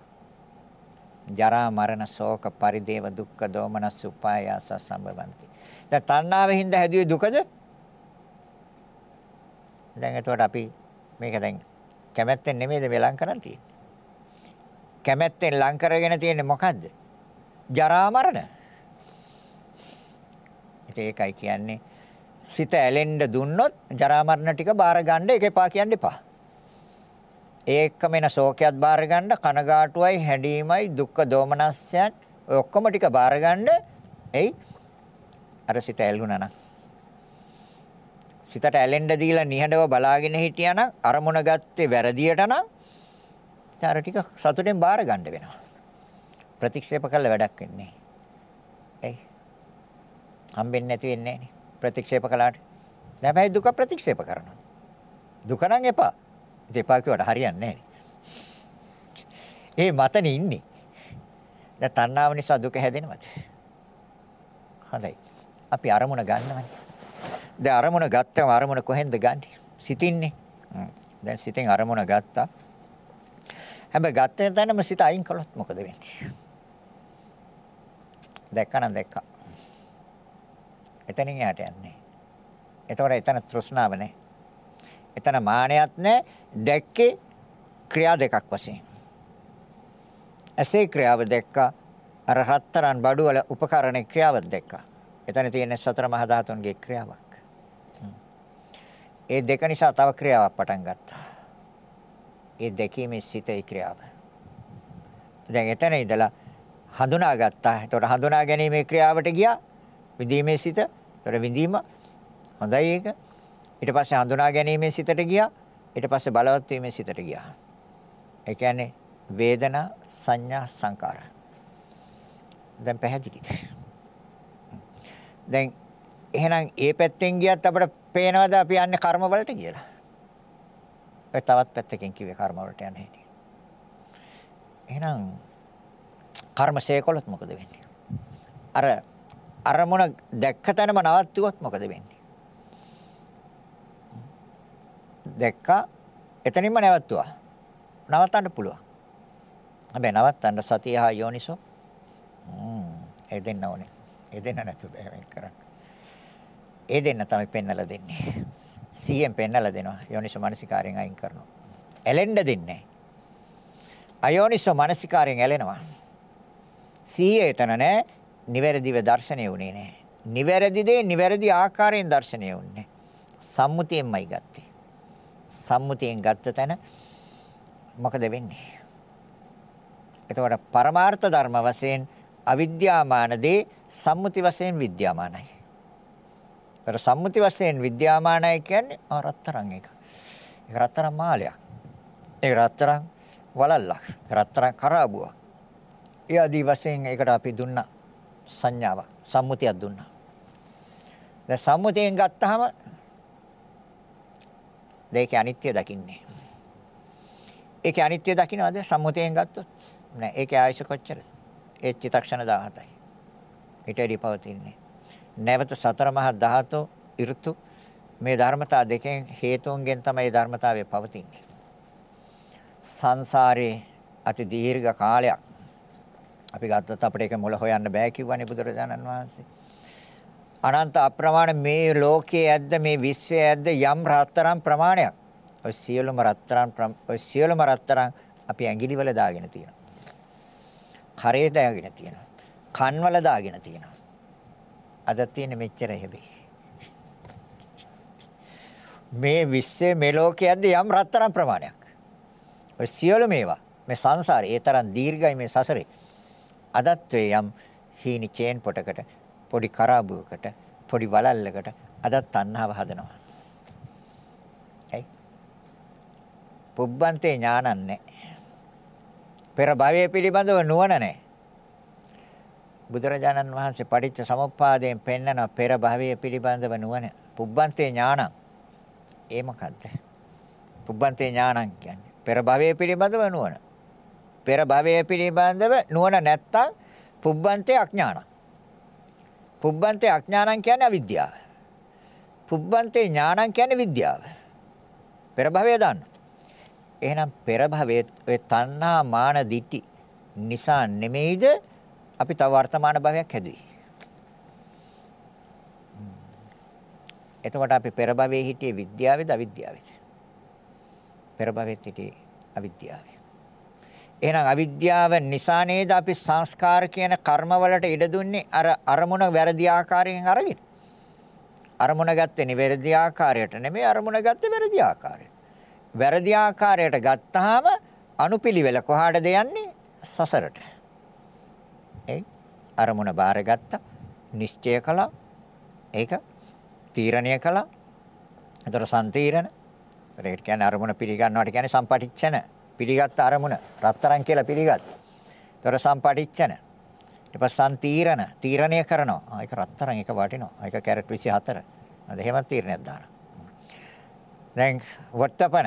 ජරා මරණ ශෝක පරිදේව දුක්ඛ දෝමනස් උපායාස සම්බවಂತಿ. දැන් තණ්හාවෙන් හින්දා හැදුවේ දුකද? දැන් එතකොට අපි මේක දැන් කැමැත්තෙන් නෙමෙයිද මේ ලං කරන් තියෙන්නේ. කැමැත්තෙන් ලං කරගෙන තියෙන්නේ මොකද්ද? ජරා මරණ. ඒකයි කියන්නේ සිත ඇලෙන්න දුන්නොත් ජරා මරණ ටික බාර ගන්න එක එපා කියන්න එපා. ඒකම එන ශෝකයක් බාර ගන්න කනගාටුවයි හැඬීමයි දුක්ඛ දෝමනස්යන් ඔය ඔක්කොම ටික බාර ගන්න එයි අර සිත ඇල්ුණා නම් සිතට ඇලෙන්න දීලා නිහඬව බලාගෙන හිටියා නම් අරමුණ ගත්තේ වැරදියට නම් අර ටික සතුටෙන් බාර ගන්න වෙනවා ප්‍රතික්ෂේප කළ වැඩක් වෙන්නේ එයි හම්බෙන්නේ නැති වෙන්නේ ප්‍රතික්ෂේප කළාට හැබැයි දුක ප්‍රතික්ෂේප කරනවා දුක නම් එපා දෙපා කිව්වට හරියන්නේ ඒ මතනේ ඉන්නේ. දැන් තණ්හාව නිසා දුක හැදෙනවද? හොඳයි. අපි අරමුණ ගන්නවනේ. දැන් අරමුණ ගත්තම අරමුණ කොහෙන්ද ගන්නෙ? සිතින්නේ. දැන් සිතෙන් අරමුණ ගත්තා. හැබැයි ගත්තේ තැනම සිත අයින් කළොත් මොකද වෙන්නේ? දැක්කනම් දැක්කා. එතනින් එහාට යන්නේ. එතකොට එතන තෘෂ්ණාව නැහැ. එතන මානයක් නැහැ. දැක්කේ ක්‍රියා දෙකක් වශයෙන්. ඇසේ ක්‍රියාව දැක්කා. අර රත්තරන් බඩු වල උපකරණ ක්‍රියාවක් දැක්කා. එතන තියෙන සතර මහා ධාතුන්ගේ ක්‍රියාවක්. ඒ දෙක නිසා තව ක්‍රියාවක් පටන් ගත්තා. ඒ දෙකීමේ සිතේ ක්‍රියාව. දැන් එතන ඉඳලා හඳුනාගත්තා. එතකොට හඳුනා ගැනීමේ ක්‍රියාවට ගියා. විඳීමේ සිත. එතකොට විඳීම හොඳයි ඒක. ඊට පස්සේ හඳුනා ගැනීමේ සිතට ගියා. ඊට පස්සේ බලවත් වීමේ සිතට ගියා. ඒ කියන්නේ වේදනා සංඥා සංකාර. දැන් පැහැදිලිද? දැන් එහෙනම් ඒ පැත්තෙන් ගියත් අපිට පේනවද අපි යන්නේ කර්ම වලට කියලා? ඒ තවත් පැත්තකින් කිව්වේ කර්ම වලට යන හැටි. එහෙනම් කර්ම ශේකොලොත් මොකද වෙන්නේ? අර අරමුණ දැක්ක තැනම නවත්තුවොත් මොකද වෙන්නේ? දැක්කා එතනින්ම නැවතුවා. නවත්තන්න පුළුවන්. හැබැයි නවත්තන්න සතිය හා යෝනිසෝ හ්ම් ඒ දෙන්න ඕනේ. ඒ දෙන්න නැතුව බෑ මේක කරන්න. ඒ දෙන්න තමයි පෙන්නලා දෙන්නේ. 100ෙන් පෙන්නලා දෙනවා. යෝනිසෝ මනසිකාරයෙන් අයින් කරනවා. ඇලෙන්න දෙන්නේ අයෝනිසෝ මනසිකාරයෙන් ඇලෙනවා. සීයේ එතන නෑ. නිවැරදිව දර්ශනය වුණේ නෑ. නිවැරදි දේ නිවැරදි ආකාරයෙන් දර්ශනය වුණේ. සම්මුතියෙන්මයි ගත්තේ. සම්මුතියෙන් ගත්ත තැන මොකද වෙන්නේ? එතකොට පරමාර්ථ ධර්ම වශයෙන් අවිද්‍යාමාන දේ සම්මුති වශයෙන් විද්‍යාමානයි. ඒතර සම්මුති වශයෙන් විද්‍යාමානයි කියන්නේ රත්තරන් එක. ඒක රත්තරන් මාලයක්. ඒක රත්තරන් වලල්ලක්. රත්තරන් කරාබුවක්. ඒ ආදී වශයෙන් ඒකට අපි දුන්න සංඥාවක් සම්මුතියක් දුන්නා. දැන් සම්මුතියෙන් ගත්තාම දෙකේ අනිත්‍ය දකින්නේ. ඒකේ අනිත්‍ය දකින්නවද සම්මුතියෙන් ගත්තොත්? නෑ ඒකේ ආයශ කොච්චරද? ඒ චිතක්ෂණ 17යි. ඊට එඩි පවතින්නේ. නැවත සතර මහා ධාතු ඍතු මේ ධර්මතා දෙකෙන් හේතුන්ගෙන් තමයි ධර්මතාවය පවතින්නේ. සංසාරේ අති දීර්ඝ කාලයක් අපි ගත්තොත් අපිට ඒක මුල හොයන්න බෑ කිව්වනේ බුදුරජාණන් වහන්සේ. අනන්ත අප්‍රමාණ මේ ලෝකයේ ඇද්ද මේ විශ්වයේ ඇද්ද යම් රත්තරන් ප්‍රමාණයක්. ඔය සියලුම රත්තරන් ඔය සියලුම රත්තරන් අපි ඇඟිලි වල දාගෙන තියෙනවා. කරේ දාගෙන තියෙනවා. කන් වල දාගෙන තියෙනවා. අද තියෙන මෙච්චර හැබැයි. මේ විශ්වයේ මේ ලෝකයේ ඇද්ද යම් රත්තරන් ප්‍රමාණයක්. ඔය සියලු මේවා මේ සංසාරේ ඒ තරම් දීර්ඝයි මේ සසරේ. අදත් යම් හීනි චේන් පොටකට පොඩි කරාබුවකට පොඩි වලල්ලකට අදත් තණ්හාව හදනවා. ඇයි? පුබ්බන්තේ ඥානන් නැහැ. පෙර භවයේ පිළිබඳව නුවණ නැහැ. බුදුරජාණන් වහන්සේ පටිච්ච සමුප්පාදයෙන් පෙන්නන පෙර භවයේ පිළිබඳව නුවණ පුබ්බන්තේ ඥානං. ඒ මොකද්ද? පුබ්බන්තේ ඥානං කියන්නේ පෙර භවයේ පිළිබඳව නුවණ. පෙර භවයේ පිළිබඳව නුවණ නැත්තම් පුබ්බන්තේ අඥානං. පුබ්බන්තේ අඥානං කියන්නේ අවිද්‍යාව. පුබ්බන්තේ ඥානං කියන්නේ විද්‍යාව. පෙර භවය දාන්න. එහෙනම් පෙර භවයේ ඔය තණ්හා මාන දිටි නිසා නෙමෙයිද අපි තව වර්තමාන භවයක් හැදුවේ. එතකොට අපි පෙර භවයේ හිටියේ විද්‍යාවේද අවිද්‍යාවේද? පෙර භවයේ හිටියේ අවිද්‍යාවේ. එහෙනම් අවිද්‍යාව නිසා නේද අපි සංස්කාර කියන කර්මවලට ඉඩ දුන්නේ අර අරමුණ වැරදි ආකාරයෙන් අරගෙන. අරමුණ ගත්තේ නිවැරදි ආකාරයට නෙමෙයි අරමුණ ගත්තේ වැරදි ආකාරයට. වැරදි ආකාරයට ගත්තාම අනුපිළිවෙල කොහාටද යන්නේ? සසරට. ඒ අරමුණ බාරගත්තා, නිශ්චය කළා. ඒක තීරණය කළා. ඒතර සම්තීරණ. ඒකට කියන්නේ අරමුණ පිළිගන්නවට කියන්නේ සම්පටිච්ඡන. පිළිගත් අරමුණ රත්තරන් කියලා පිළිගත්. ତොර සම්පටිච්චන. ඊට පස්සේ සම්තීරණ තීරණය කරනවා. ආ ඒක රත්තරන් එක වටිනවා. ඒක කැරට් 24. අද එහෙම තීරණයක් දානවා. දැන් වර්තපන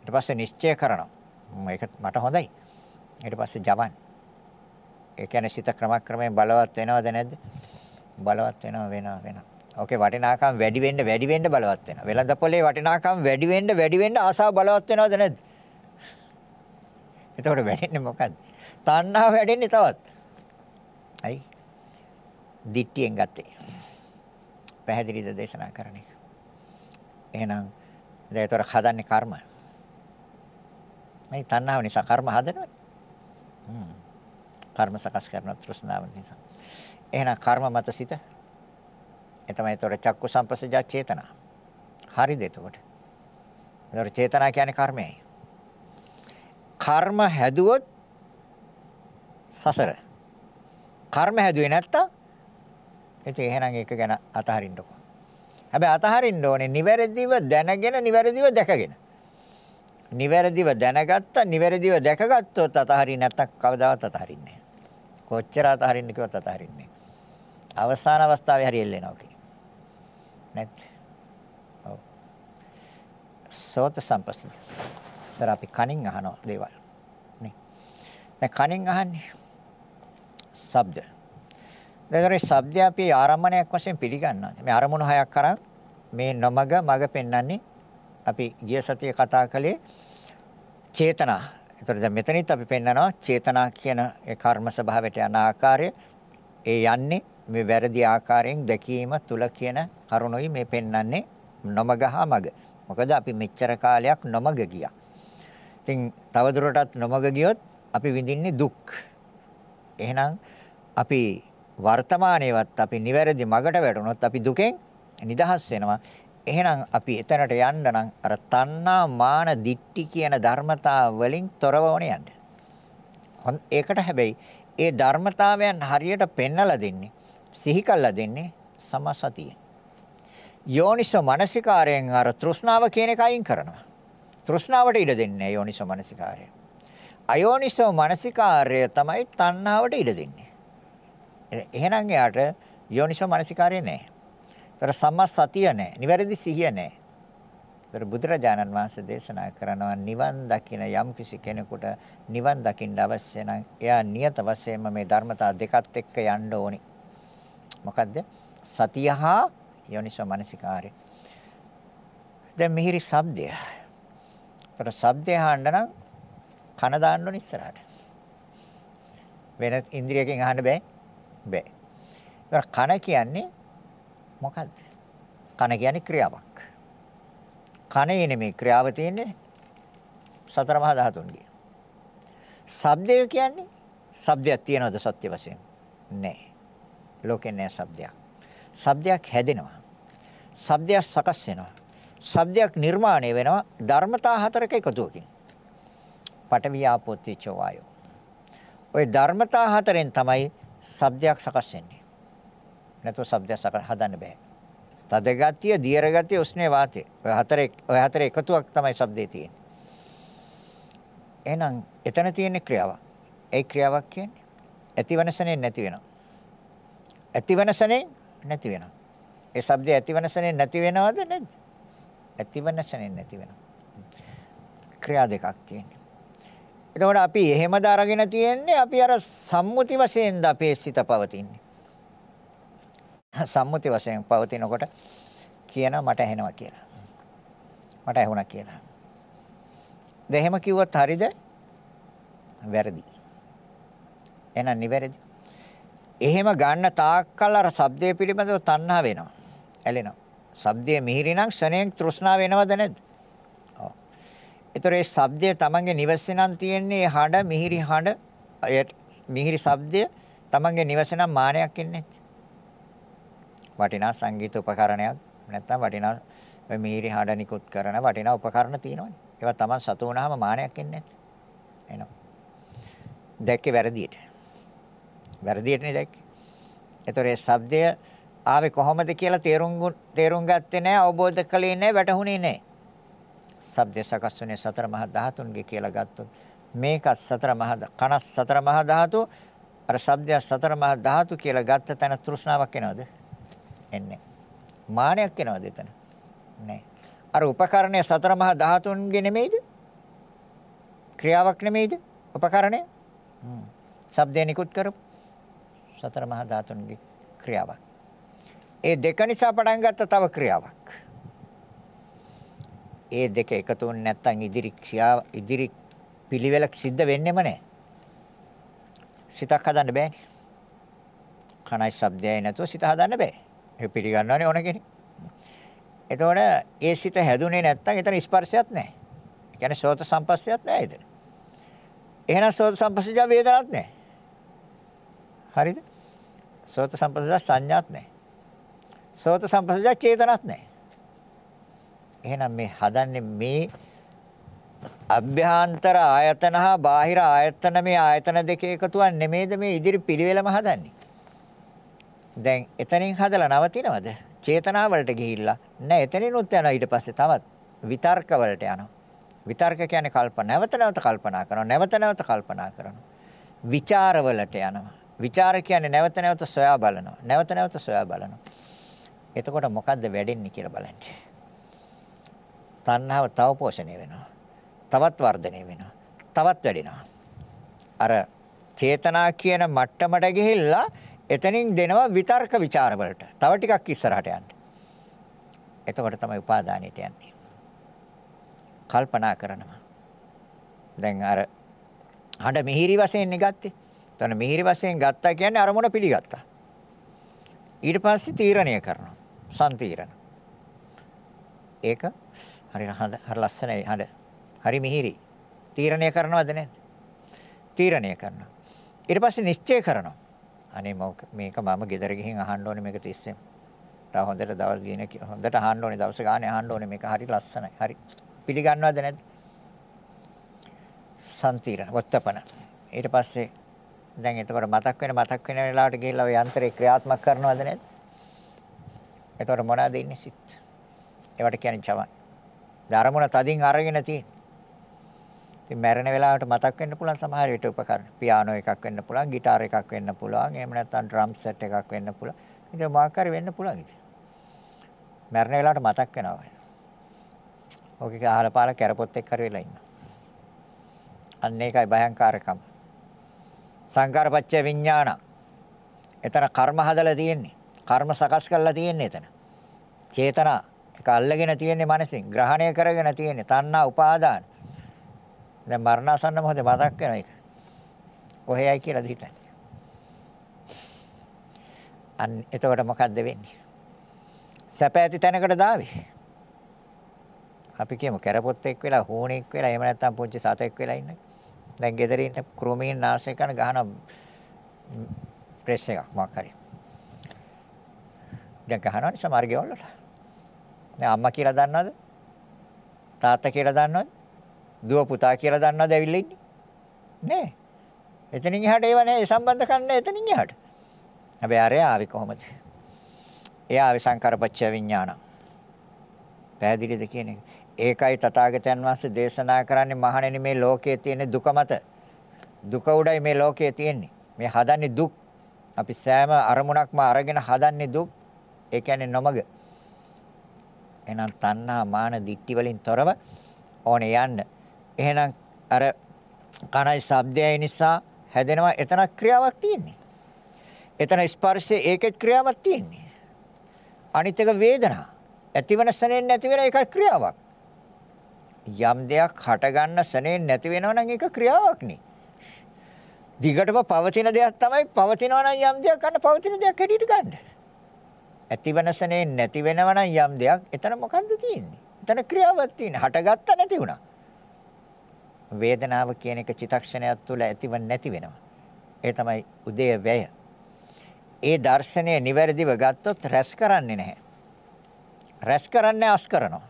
ඊට පස්සේ නිශ්චය කරනවා. මේක මට හොඳයි. ඊට පස්සේ ජවන්. ඒ කියන්නේ සිත ක්‍රමක්‍රමයෙන් බලවත් වෙනවද නැද්ද? බලවත් වෙනවා වෙනවා වෙනවා. ඕකේ වටිනාකම් වැඩි වෙන්න වැඩි වෙන්න බලවත් වෙනවා. වෙළඳ පොලේ වටිනාකම් වැඩි වෙන්න වැඩි වෙන්න ආසාව බලවත් වෙනවද නැද්ද? එතකොට වැඩෙන්නේ මොකද්ද? තණ්හාව වැඩෙන්නේ තවත්. අයි. දිට්ඨියෙන් ගත්තේ. පැහැදිලිද දේශනා කරන එක. එහෙනම් දැන් ඒතර හදන්නේ කර්ම. මේ තණ්හාව නිසා කර්ම හදනවනේ. හ්ම්. කර්ම සකස් කරන තෘෂ්ණාව නිසා. එහෙනම් කර්ම මත සිට ඒ තමයි ඒතර චක්කු සම්පස්සජා චේතනා. හරිද එතකොට? ඒතර චේතනා කියන්නේ කර්මයයි. කර්ම හැදුවොත් සසර. කර්ම හැදුවේ නැත්තම් ඉතින් එහෙනම් ඒක ගැන අතහරින්නකෝ. හැබැයි අතහරින්න ඕනේ නිවැරදිව දැනගෙන නිවැරදිව දැකගෙන. නිවැරදිව දැනගත්තා නිවැරදිව දැකගත්තොත් අතහරින්න නැත්තම් කවදාවත් අතහරින්නේ නැහැ. කොච්චර අතහරින්න කිව්වත් අතහරින්නේ අවසාන අවස්ථාවේ හරි එල්ලෙනවා කි. නැත්. ඔව්. සෝත සම්පස්සිය. දැන් අපි කනින් අහන දේවල්. නේ. දැන් කනින් අහන්නේ ශබ්ද. දැන් ශබ්ද අපි ආරම්භණයක් වශයෙන් පිළිගන්නවා. මේ අරමුණු හයක් කරන් මේ නොමග මග පෙන්වන්නේ අපි ගිය සතියේ කතා කළේ චේතනා. ඒතර දැන් මෙතනිත් අපි පෙන්නනවා චේතනා කියන ඒ කර්ම ස්වභාවයට යන ආකාරය ඒ යන්නේ මේ වැරදි ආකාරයෙන් දැකීම තුල කියන කරුණොයි මේ පෙන්වන්නේ නොමග හා මග. මොකද අපි මෙච්චර කාලයක් නොමග ගියා. ඉතින් තවදුරටත් නොමග ගියොත් අපි විඳින්නේ දුක්. එහෙනම් අපි වර්තමානයේවත් අපි නිවැරදි මගට වැටුණොත් අපි දුකෙන් නිදහස් වෙනවා. එහෙනම් අපි එතනට යන්න නම් අර තණ්හා මාන දිට්ටි කියන ධර්මතා වලින් තොරව ඕනේ යන්න. ඒකට හැබැයි ඒ ධර්මතාවයන් හරියට පෙන්වලා දෙන්නේ සිහි කළා දෙන්නේ සමසතිය. යෝනිසෝ මනසිකාරයෙන් අර තෘෂ්ණාව කියන එක අයින් කරනවා. තෘෂ්ණාවට ඉඩ දෙන්නේ යෝනිසෝ මනසිකාරය. අයෝනිසෝ මනසිකාරය තමයි තණ්හාවට ඉඩ දෙන්නේ. එහෙනම් එයාට යෝනිසෝ මනසිකාරය නැහැ. ඒතර සම්මා සතිය නැහැ. නිවැරදි සිහිය නැහැ. ඒතර බුදුරජාණන් වහන්සේ දේශනා කරනවා නිවන් දකින යම් කිසි කෙනෙකුට නිවන් දකින්න අවශ්‍ය නම් එයා නියත වශයෙන්ම මේ ධර්මතා දෙකත් එක්ක යන්න ඕනි. මොකද්ද? සතිය හා යෝනිසෝ මනසිකාරය. දැන් මිහිරි ශබ්දය. ඒතර ශබ්දය අහන්න නම් කන දාන්න ඕන ඉස්සරහට. වෙන ඉන්ද්‍රියකින් අහන්න බෑ. බෑ. ඒතර කන කියන්නේ මොකද්ද? කන කියන්නේ ක්‍රියාවක්. කනේ නෙමෙයි ක්‍රියාව තියෙන්නේ සතර මහා ධාතුන්ගේ. ශබ්දය කියන්නේ ශබ්දයක් තියනවද සත්‍ය වශයෙන්? නැහැ. ලෝකේ නැහැ ශබ්දයක්. ශබ්දයක් හැදෙනවා. ශබ්දයක් සකස් වෙනවා. ශබ්දයක් නිර්මාණය වෙනවා ධර්මතා හතරක එකතුවකින්. පඨවි ආපෝ තේජෝ වායෝ. ওই ධර්මතා හතරෙන් තමයි ශබ්දයක් සකස් වෙන්නේ. නැත්නම් ශබ්දයක් සකස් හදන්න බෑ. තද ගතිය, දියර ගතිය, උෂ්ණේ වාතය. ඔය හතරේ ඔය හතරේ එකතුවක් තමයි ශබ්දේ තියෙන්නේ. එහෙනම් එතන තියෙන ක්‍රියාවක්. ඒ ක්‍රියාවක් කියන්නේ ඇතිවනසනේ නැති වෙනවා. ඇතිවනසනේ නැති වෙනවා. ඒ ශබ්දය ඇතිවනසනේ නැති වෙනවද නැද්ද? ඇතිවනසනේ නැති වෙනවා. ක්‍රියා දෙකක් තියෙනවා. එතකොට අපි එහෙමද අරගෙන තියෙන්නේ අපි අර සම්මුති වශයෙන්ද අපේ සිත පවතින්නේ. සම්මුති වශයෙන් පවතිනකොට කියන මට ඇහෙනවා කියලා. මට ඇහුණා කියලා. දැන් එහෙම කිව්වොත් හරිද? වැරදි. එහෙනම් නිවැරදි. එහෙම ගන්න තාක්කල් අර ශබ්දයේ පිළිබඳව තණ්හා වෙනවා. ඇලෙනවා. ශබ්දයේ මිහිරි නම් ක්ෂණයෙන් තෘෂ්ණාව වෙනවද නැද්ද? ඒතර ඒ ශබ්දය තමන්ගේ නිවසේ නම් තියෙන්නේ හඬ මිහිරි හඬ මිහිරි ශබ්දය තමන්ගේ නිවසේ නම් මානයක් ඉන්නේ වටිනා සංගීත උපකරණයක් නැත්නම් වටිනා ඔය මිහිරි හඬ නිකුත් කරන වටිනා උපකරණ තියෙනවනේ. ඒවා තමන් සතු වුණාම මානයක් ඉන්නේ එනවා. දැක්කේ වැරදියට. වැරදියටනේ දැක්කේ. ඒතර ඒ ශබ්දය ආවේ කොහොමද කියලා තේරුම් තේරුම් ගත්තේ නැහැ අවබෝධ කළේ නැහැ වැටහුනේ නැහැ ශබ්ද සකස් වුනේ සතර මහා ධාතුන්ගේ කියලා ගත්තොත් මේකත් සතර මහා කනස් සතර මහා ධාතු අර ශබ්දය සතර මහා ධාතු කියලා ගත්ත තැන තෘෂ්ණාවක් එනවද? එන්නේ. මානයක් එනවද එතන? නැහැ. අර උපකරණය සතර මහා ධාතුන්ගේ නෙමෙයිද? ක්‍රියාවක් නෙමෙයිද? උපකරණය? හ්ම්. ශබ්දය නිකුත් කරපු සතර මහා ධාතුන්ගේ ක්‍රියාවක්. ඒ දෙක නිසා පටන් ගත්ත තව ක්‍රියාවක්. ඒ දෙක එකතු වෙන්නේ නැත්නම් ඉදිරි ක්‍රියා ඉදිරි පිළිවෙලක් සිද්ධ වෙන්නෙම නැහැ. සිතක් හදන්න බෑනේ. කනයි ශබ්දයයි නැතුව සිත හදන්න බෑ. ඒ පිළිගන්නවනේ ඕන කෙනෙක්. එතකොට ඒ සිත හැදුනේ නැත්නම් එතන ස්පර්ශයක් නැහැ. ඒ කියන්නේ සෝත සම්පස්සයක් නැහැ එතන. එහෙනම් සෝත සම්පස්සජ වේදනක් නැහැ. හරිද? සෝත සම්පස්සජ සංඥාවක් නැහැ. සෝත සම්පස්සජ චේතනක් නැහැ. එහෙනම් මේ හදන්නේ මේ අභ්‍යන්තර ආයතන හා බාහිර ආයතන මේ ආයතන දෙක එකතුවක් නෙමෙයිද මේ ඉදිරි පිළිවෙලම හදන්නේ. දැන් එතනින් හදලා නවතිනවද? චේතනා වලට ගිහිල්ලා නෑ එතනිනුත් යනවා ඊට පස්සේ තවත් විතර්ක වලට යනවා. විතර්ක කියන්නේ කල්පනා නැවත නැවත කල්පනා කරනවා නැවත නැවත කල්පනා කරනවා. විචාර වලට යනවා. විචාර කියන්නේ නැවත නැවත සොයා බලනවා. නැවත නැවත සොයා බලනවා. එතකොට මොකද්ද වෙඩෙන්නේ කියලා බලන්න. තණ්හාව තව පෝෂණය වෙනවා. තවත් වර්ධනය වෙනවා. තවත් වැඩෙනවා. අර චේතනා කියන මට්ටමට ගිහිල්ලා එතනින් දෙනවා විතර්ක ਵਿਚාර වලට. තව ටිකක් ඉස්සරහට යන්න. එතකොට තමයි උපාදානයට යන්නේ. කල්පනා කරනවා. දැන් අර හඬ මිහිරි වශයෙන් ගත්තේ. එතන මිහිරි වශයෙන් ගත්තා කියන්නේ අරමුණ පිළිගත්තා. ඊට පස්සේ තීරණය කරනවා. සම්තීරණ. ඒක හරියට හඬ හරි ලස්සනයි හඬ. හරි මිහිරි. තීරණය කරනවද නැද්ද? තීරණය කරනවා. ඊට පස්සේ නිශ්චය කරනවා. අනේ මේක මම ගෙදර ගිහින් අහන්න ඕනේ මේක තිස්සෙම. තව හොඳට දවස් දින හොඳට අහන්න ඕනේ දවස් ගානේ අහන්න ඕනේ මේක හරි ලස්සනයි. හරි. පිළිගන්නවද නැද්ද? සම්තිරණ වත්තපන. ඊට පස්සේ දැන් එතකොට මතක් වෙන මතක් වෙන වෙලාවට ගිහිල්ලා ඔය යන්ත්‍රේ ක්‍රියාත්මක කරනවද නැද්ද? එතකොට මොනවද ඉන්නේ සිත්? ඒවට කියන්නේ චවන්. ධර්මන තදින් අරගෙන තියෙන්නේ. ඉතින් මැරෙන වෙලාවට මතක් වෙන්න පුළුවන් සමහර විට උපකරණ. පියානෝ එකක් වෙන්න පුළුවන්, গিitar එකක් වෙන්න පුළුවන්, එහෙම නැත්නම් ඩ්‍රම් සෙට් එකක් වෙන්න පුළුවන්. ඉතින් මොකක් හරි වෙන්න පුළුවන් ඉතින්. මැරෙන වෙලාවට මතක් වෙනවා. ඔකේ අහල පාල කැරපොත් එක්ක හරි වෙලා ඉන්නවා. අන්න ඒකයි භයංකාරකම. සංකාරපච්චය විඥාන. එතන කර්ම හදලා තියෙන්නේ. කර්ම සකස් කරලා තියෙන්නේ එතන. චේතනා ඒක අල්ලගෙන තියෙන්නේ මනසින්. ග්‍රහණය කරගෙන තියෙන්නේ. තණ්හා උපාදාන. දැන් මරණාසන්න මොහොතේ මතක් වෙන එක. කොහේයි කියලාද හිතන්නේ. අන්න එතකොට මොකද්ද වෙන්නේ? සැප ඇති තැනකට දාවේ. අපි කියමු කැරපොත්තෙක් වෙලා හෝනෙක් වෙලා එහෙම නැත්නම් පුංචි සතෙක් වෙලා ඉන්න. දැන් ගෙදර ඉන්න ක්‍රෝමීන් නාශය කරන ගහන ප්‍රෙස් එකක් මොකක් හරි. දැන් ගහනවනේ සමහර ගෙවල් වල. දැන් අම්මා කියලා දන්නවද? තාත්තා කියලා දන්නවද? දුව පුතා කියලා දන්නවද ඇවිල්ලා ඉන්නේ? නෑ. එතනින් එහාට ඒව නෑ සම්බන්ධකම් නෑ එතනින් එහාට. හැබැයි අරයා ආවේ කොහොමද? එයා ආවේ සංකාරපච්චය විඥාන. පැහැදිලිද කියන එක? ඒකයි තථාගතයන් වහන්සේ දේශනා කරන්නේ මහණෙනි මේ ලෝකයේ තියෙන දුක මත. දුක උඩයි මේ ලෝකයේ තියෙන්නේ. මේ හදන්නේ දුක්. අපි සෑම අරමුණක්ම අරගෙන හදන්නේ දුක්. ඒ කියන්නේ නොමග. එහෙනම් තණ්හා මාන දික්ටි වලින් තොරව ඕනේ යන්න. එහෙනම් අර කණයි ශබ්දයයි නිසා හැදෙනවා එතන ක්‍රියාවක් තියෙන්නේ. එතන ස්පර්ශයේ ඒකේ ක්‍රියාවක් තියෙන්නේ. අනිත් එක වේදනා. ඇතිවන සනෙන් නැති වෙන එක ක්‍රියාවක්. යම් දෙයක් හටගන්න සනෙන් නැති වෙනවා නම් ඒක ක්‍රියාවක් නේ. දිගටම පවතින දෙයක් තමයි පවතිනවා නම් යම් දෙයක් ගන්න පවතින දෙයක් හැටියට ගන්න. ඇතිවන සනෙන් නැති වෙනවා නම් යම් දෙයක් එතන මොකද්ද තියෙන්නේ? එතන ක්‍රියාවක් තියෙන්නේ. හටගත්ත නැති වුණා. වේදනාව කියන එක චිතක්ෂණයක් තුළ ඇතිව නැති වෙනවා. ඒ තමයි උදේ වැය. ඒ දර්ශනය නිවැරදිව ගත්තොත් රැස් කරන්නේ නැහැ. රැස් කරන්නේ අස් කරනවා.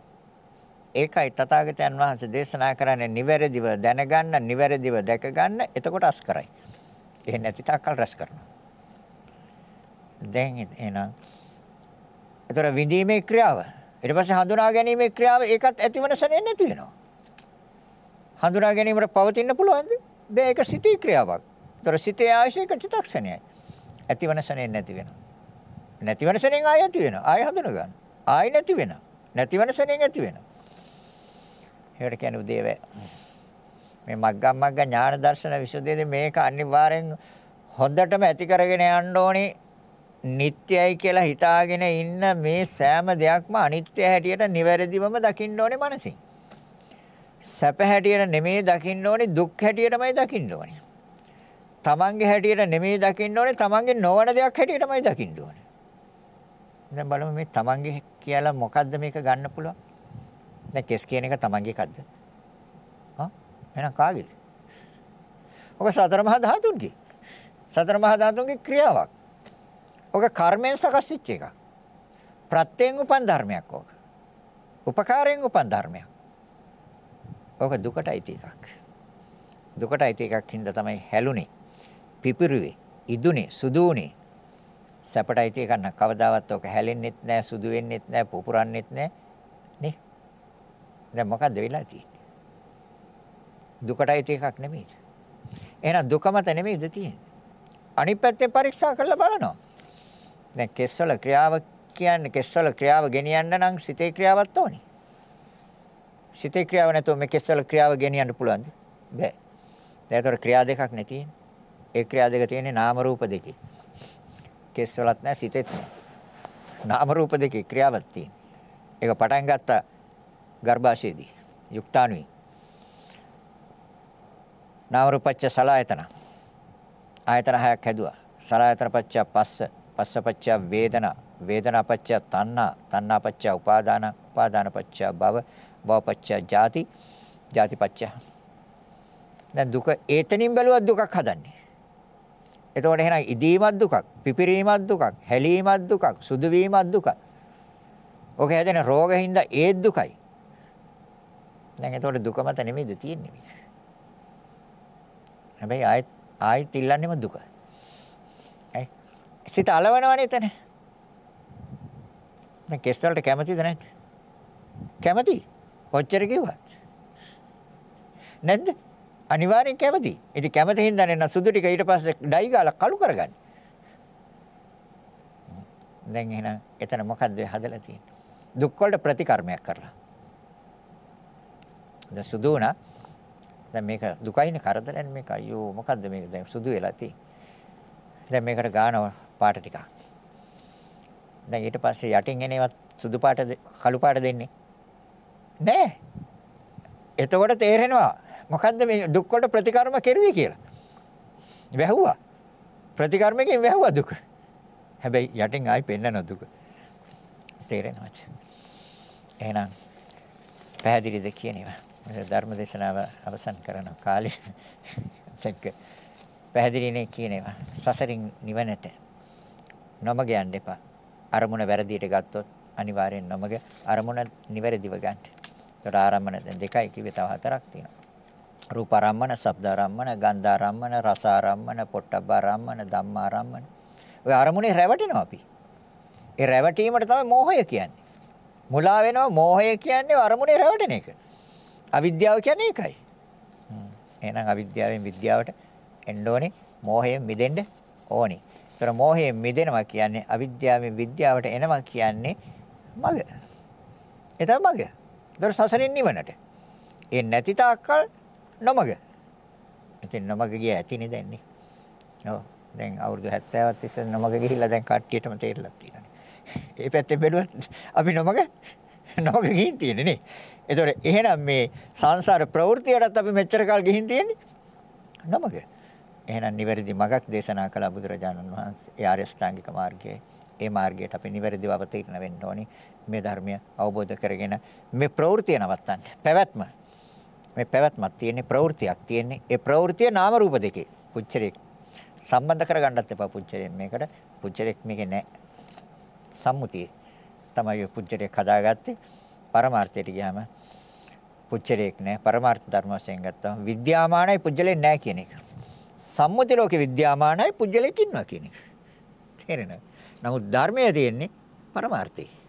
ඒකයි තථාගතයන් වහන්සේ දේශනා කරන්නේ නිවැරදිව දැනගන්න, නිවැරදිව දැක ගන්න, එතකොට අස් කරයි. එහෙ නැති තාක්කල් රැස් කරනවා. දැන් එහෙනම් ඒතර විඳීමේ ක්‍රියාව ඊට පස්සේ හඳුනා ගැනීමේ ක්‍රියාව ඒකත් ඇතිවන සැනෙන් නැති වෙනවා. හඳුනා ගැනීමට පවතින්න පුළුවන්ද? බෑ ඒක සිතී ක්‍රියාවක්. ඒතර සිතේ ආශයක චිත්තක්ෂණයයි. ඇතිවන සෙනෙන් නැති වෙනවා. නැතිවන සෙනෙන් ආය ඇති වෙනවා. ආය හඳුන ගන්න. ආය නැති වෙනවා. නැතිවන සෙනෙන් ඇති වෙනවා. ඒකට කියන්නේ උදේවැ. මේ මග්ගම් මග්ග ඥාන දර්ශන විසුද්ධියේදී මේක අනිවාර්යෙන් හොඳටම ඇති කරගෙන යන්න ඕනේ. නිට්ටයයි කියලා හිතාගෙන ඉන්න මේ සෑම දෙයක්ම අනිත්‍ය හැටියට නිවැරදිවම දකින්න ඕනේ මනසින්. සැප හැටියට නෙමෙයි දකින්න ඕනේ දුක් හැටියටමයි දකින්න ඕනේ. තමන්ගේ හැටියට නෙමෙයි දකින්න ඕනේ තමන්ගේ නොවන දෙයක් හැටියටමයි දකින්න ඕනේ. දැන් බලමු මේ තමන්ගේ කියලා මොකද්ද මේක ගන්න පුළුවන්? දැන් කෙස් කියන එක තමන්ගේ එකක්ද? හා? එහෙනම් කාගේද? ඔක සතර මහා ධාතුන්ගේ. සතර මහා ධාතුන්ගේ ක්‍රියාවක්. ඔක කර්මයෙන් සකස් වෙච්ච එකක්. ප්‍රත්‍යයෙන් උපන් ධර්මයක් ඕක. උපකාරයෙන් උපන් ධර්මයක්. ඕක දුකටයි තියෙකක්. දුකටයි තියෙකක් හින්දා තමයි හැලුනේ. පිපිරුවේ, ඉදුනේ, සුදුුනේ. සැපටයි තිය ගන්න කවදාවත් ඔක හැලෙන්නෙත් නැහැ සුදු වෙන්නෙත් නැහැ පුපුරන්නෙත් නැහැ නේ දැන් මොකද්ද වෙලා තියෙන්නේ දුකටයි තිය එකක් නෙමෙයි එහෙනම් දුක මත නෙමෙයිද තියෙන්නේ අනිත් පැත්තෙන් පරීක්ෂා කරලා බලනවා දැන් කෙස්වල ක්‍රියාව කියන්නේ කෙස්වල ක්‍රියාව ගෙනියන්න නම් සිතේ ක්‍රියාවක් ඕනේ සිතේ ක්‍රියාව නැතුව මේ කෙස්වල ක්‍රියාව ගෙනියන්න පුළුවන්ද බෑ දැන් ඒතර ක්‍රියා දෙකක් නේ තියෙන්නේ ඒ ක්‍රියා දෙක තියෙන්නේ නාම රූප දෙකේ. කෙස් වලත් නැහැ සිතෙත් නැහැ. නාම රූප දෙකේ ක්‍රියාවක් තියෙන. ඒක පටන් ගත්ත ගර්භාෂයේදී යුක්තාණුයි. නාම රූපච්ච සලායතන. ආයතන හයක් හැදුවා. සලායතන පච්ච පස්ස, පස්ස පච්ච වේදනා, වේදනා පච්ච තණ්හා, තණ්හා පච්ච උපාදාන, උපාදාන පච්ච භව, භව පච්ච ජාති, ජාති පච්ච. දැන් දුක ඒතනින් බැලුවත් දුකක් හදන්නේ. එතකොට එහෙනම් ඉදීමත් දුකක්, පිපිරීමත් දුකක්, හැලීමත් දුකක්, සුදු වීමත් දුකක්. ඔක හැදෙන රෝගෙහිඳ ඒ දුකයි. දැන් එතකොට දුක මත නෙමෙයිද තියෙන්නේ මේක. හැබැයි ආයෙත් ආයෙත් ඉල්ලන්නේම දුක. ඇයි? සිත అలවනවනේ එතන. දැන් කෙස් වලට කැමතිද නැද්ද? කැමති. කොච්චර කිව්වත්. නැද්ද? අනිවාර්යෙන් කැමති. ඉතින් කැමති හින්දා නේ සුදු ටික ඊට පස්සේ ඩයි ගාලා කළු කරගන්නේ. දැන් එහෙනම් එතන මොකද්ද හදලා තියෙන්නේ? දුක් වලට ප්‍රතිකර්මයක් කරලා. දැන් සුදු වුණා. දැන් මේක දුකයිනේ කරදරන්නේ මේක. අයියෝ මොකද්ද මේක දැන් සුදු වෙලා තියෙන්නේ. දැන් මේකට ගානවා පාට ටිකක්. දැන් ඊට පස්සේ යටින් එනේවත් සුදු පාට කළු පාට දෙන්නේ. නෑ. එතකොට තේරෙනවා මොකද්ද මේ දුක් වලට ප්‍රතිකර්ම කෙරුවේ කියලා. වැහුවා. ප්‍රතිකර්මයෙන් වැහුවා දුක. හැබැයි යටින් ආයි පෙන්නන දුක. තේරෙනවද? එහෙනම් පැහැදිලිද කියනවා. ධර්ම දේශනාව අවසන් කරන කාලේ දැක්ක පැහැදිලිනේ කියනවා. සසරින් නිවනට නොමග යන්න එපා. අරමුණ වැරදියට ගත්තොත් අනිවාර්යෙන් නොමග අරමුණ නිවැරදිව ගන්න. ඒතර ආරම්භන දෙකයි කිව්වේ තව හතරක් තියෙනවා. රූපාරම්මන, ශබ්දාරම්මන, ගන්ධාරම්මන, රසාරම්මන, පොට්ටබ්බාරම්මන, ධම්මාරම්මන. ඔය අරමුණේ රැවටෙනවා අපි. ඒ රැවටීමට තමයි මෝහය කියන්නේ. මුලා වෙනවා මෝහය කියන්නේ අරමුණේ රැවටෙන එක. අවිද්‍යාව කියන්නේ ඒකයි. එහෙනම් අවිද්‍යාවෙන් විද්‍යාවට එන්න ඕනේ. මෝහයෙන් මිදෙන්න ඕනේ. ඒතර මෝහයෙන් මිදෙනවා කියන්නේ අවිද්‍යාවෙන් විද්‍යාවට එනවා කියන්නේ මග. ඒ තමයි මග. ඒතර සසරින් නිවනට. ඒ නැති තාක්කල් නොමග. ඉතින් නොමග ගිය ඇතිනේ දැන්නේ. ඔව්. දැන් අවුරුදු 70ක් තිස්සේ නොමග ගිහිල්ලා දැන් කට්ටියටම තේරලා තියෙනවා. ඒ පැත්තෙන් බැලුවත් අපි නොමග නොමග ගිහින් තියෙන්නේ නේ. ඒතකොට එහෙනම් මේ සංසාර ප්‍රවෘත්තියටත් අපි මෙච්චර කල් ගිහින් තියෙන්නේ නොමග. එහෙනම් නිවැරදි මගක් දේශනා කළ බුදුරජාණන් වහන්සේ ඒ ආර්ය ශ්‍රාංගික මාර්ගයේ ඒ මාර්ගයට අපි නිවැරදිව අවතීර්ණ වෙන්න ඕනි. මේ ධර්මය අවබෝධ කරගෙන මේ ප්‍රවෘත්තිය නවත්තන්න. පැවැත්ම මේ පැවැත්මක් තියෙන්නේ ප්‍රවෘතියක් තියෙන්නේ. ඒ ප්‍රවෘතිය නාම රූප දෙකේ. පුච්චරේ සම්බන්ධ කරගන්නත් එපා පුච්චරෙන් මේකට. පුච්චරෙක් මේකේ නැහැ. සම්මුතිය තමයි පුච්චරේ හදාගත්තේ. පරමාර්ථයට ගියාම පුච්චරේක් නැහැ. පරමාර්ථ ධර්ම වශයෙන් ගත්තාම විද්‍යාමානයි පුජ්‍යලෙන් නැහැ කියන එක. සම්මුති ලෝකේ විද්‍යාමානයි පුජ්‍යලෙක් ඉන්නවා කියන එක. තේරෙනවද? නමුත් ධර්මයේ තියෙන්නේ පරමාර්ථය.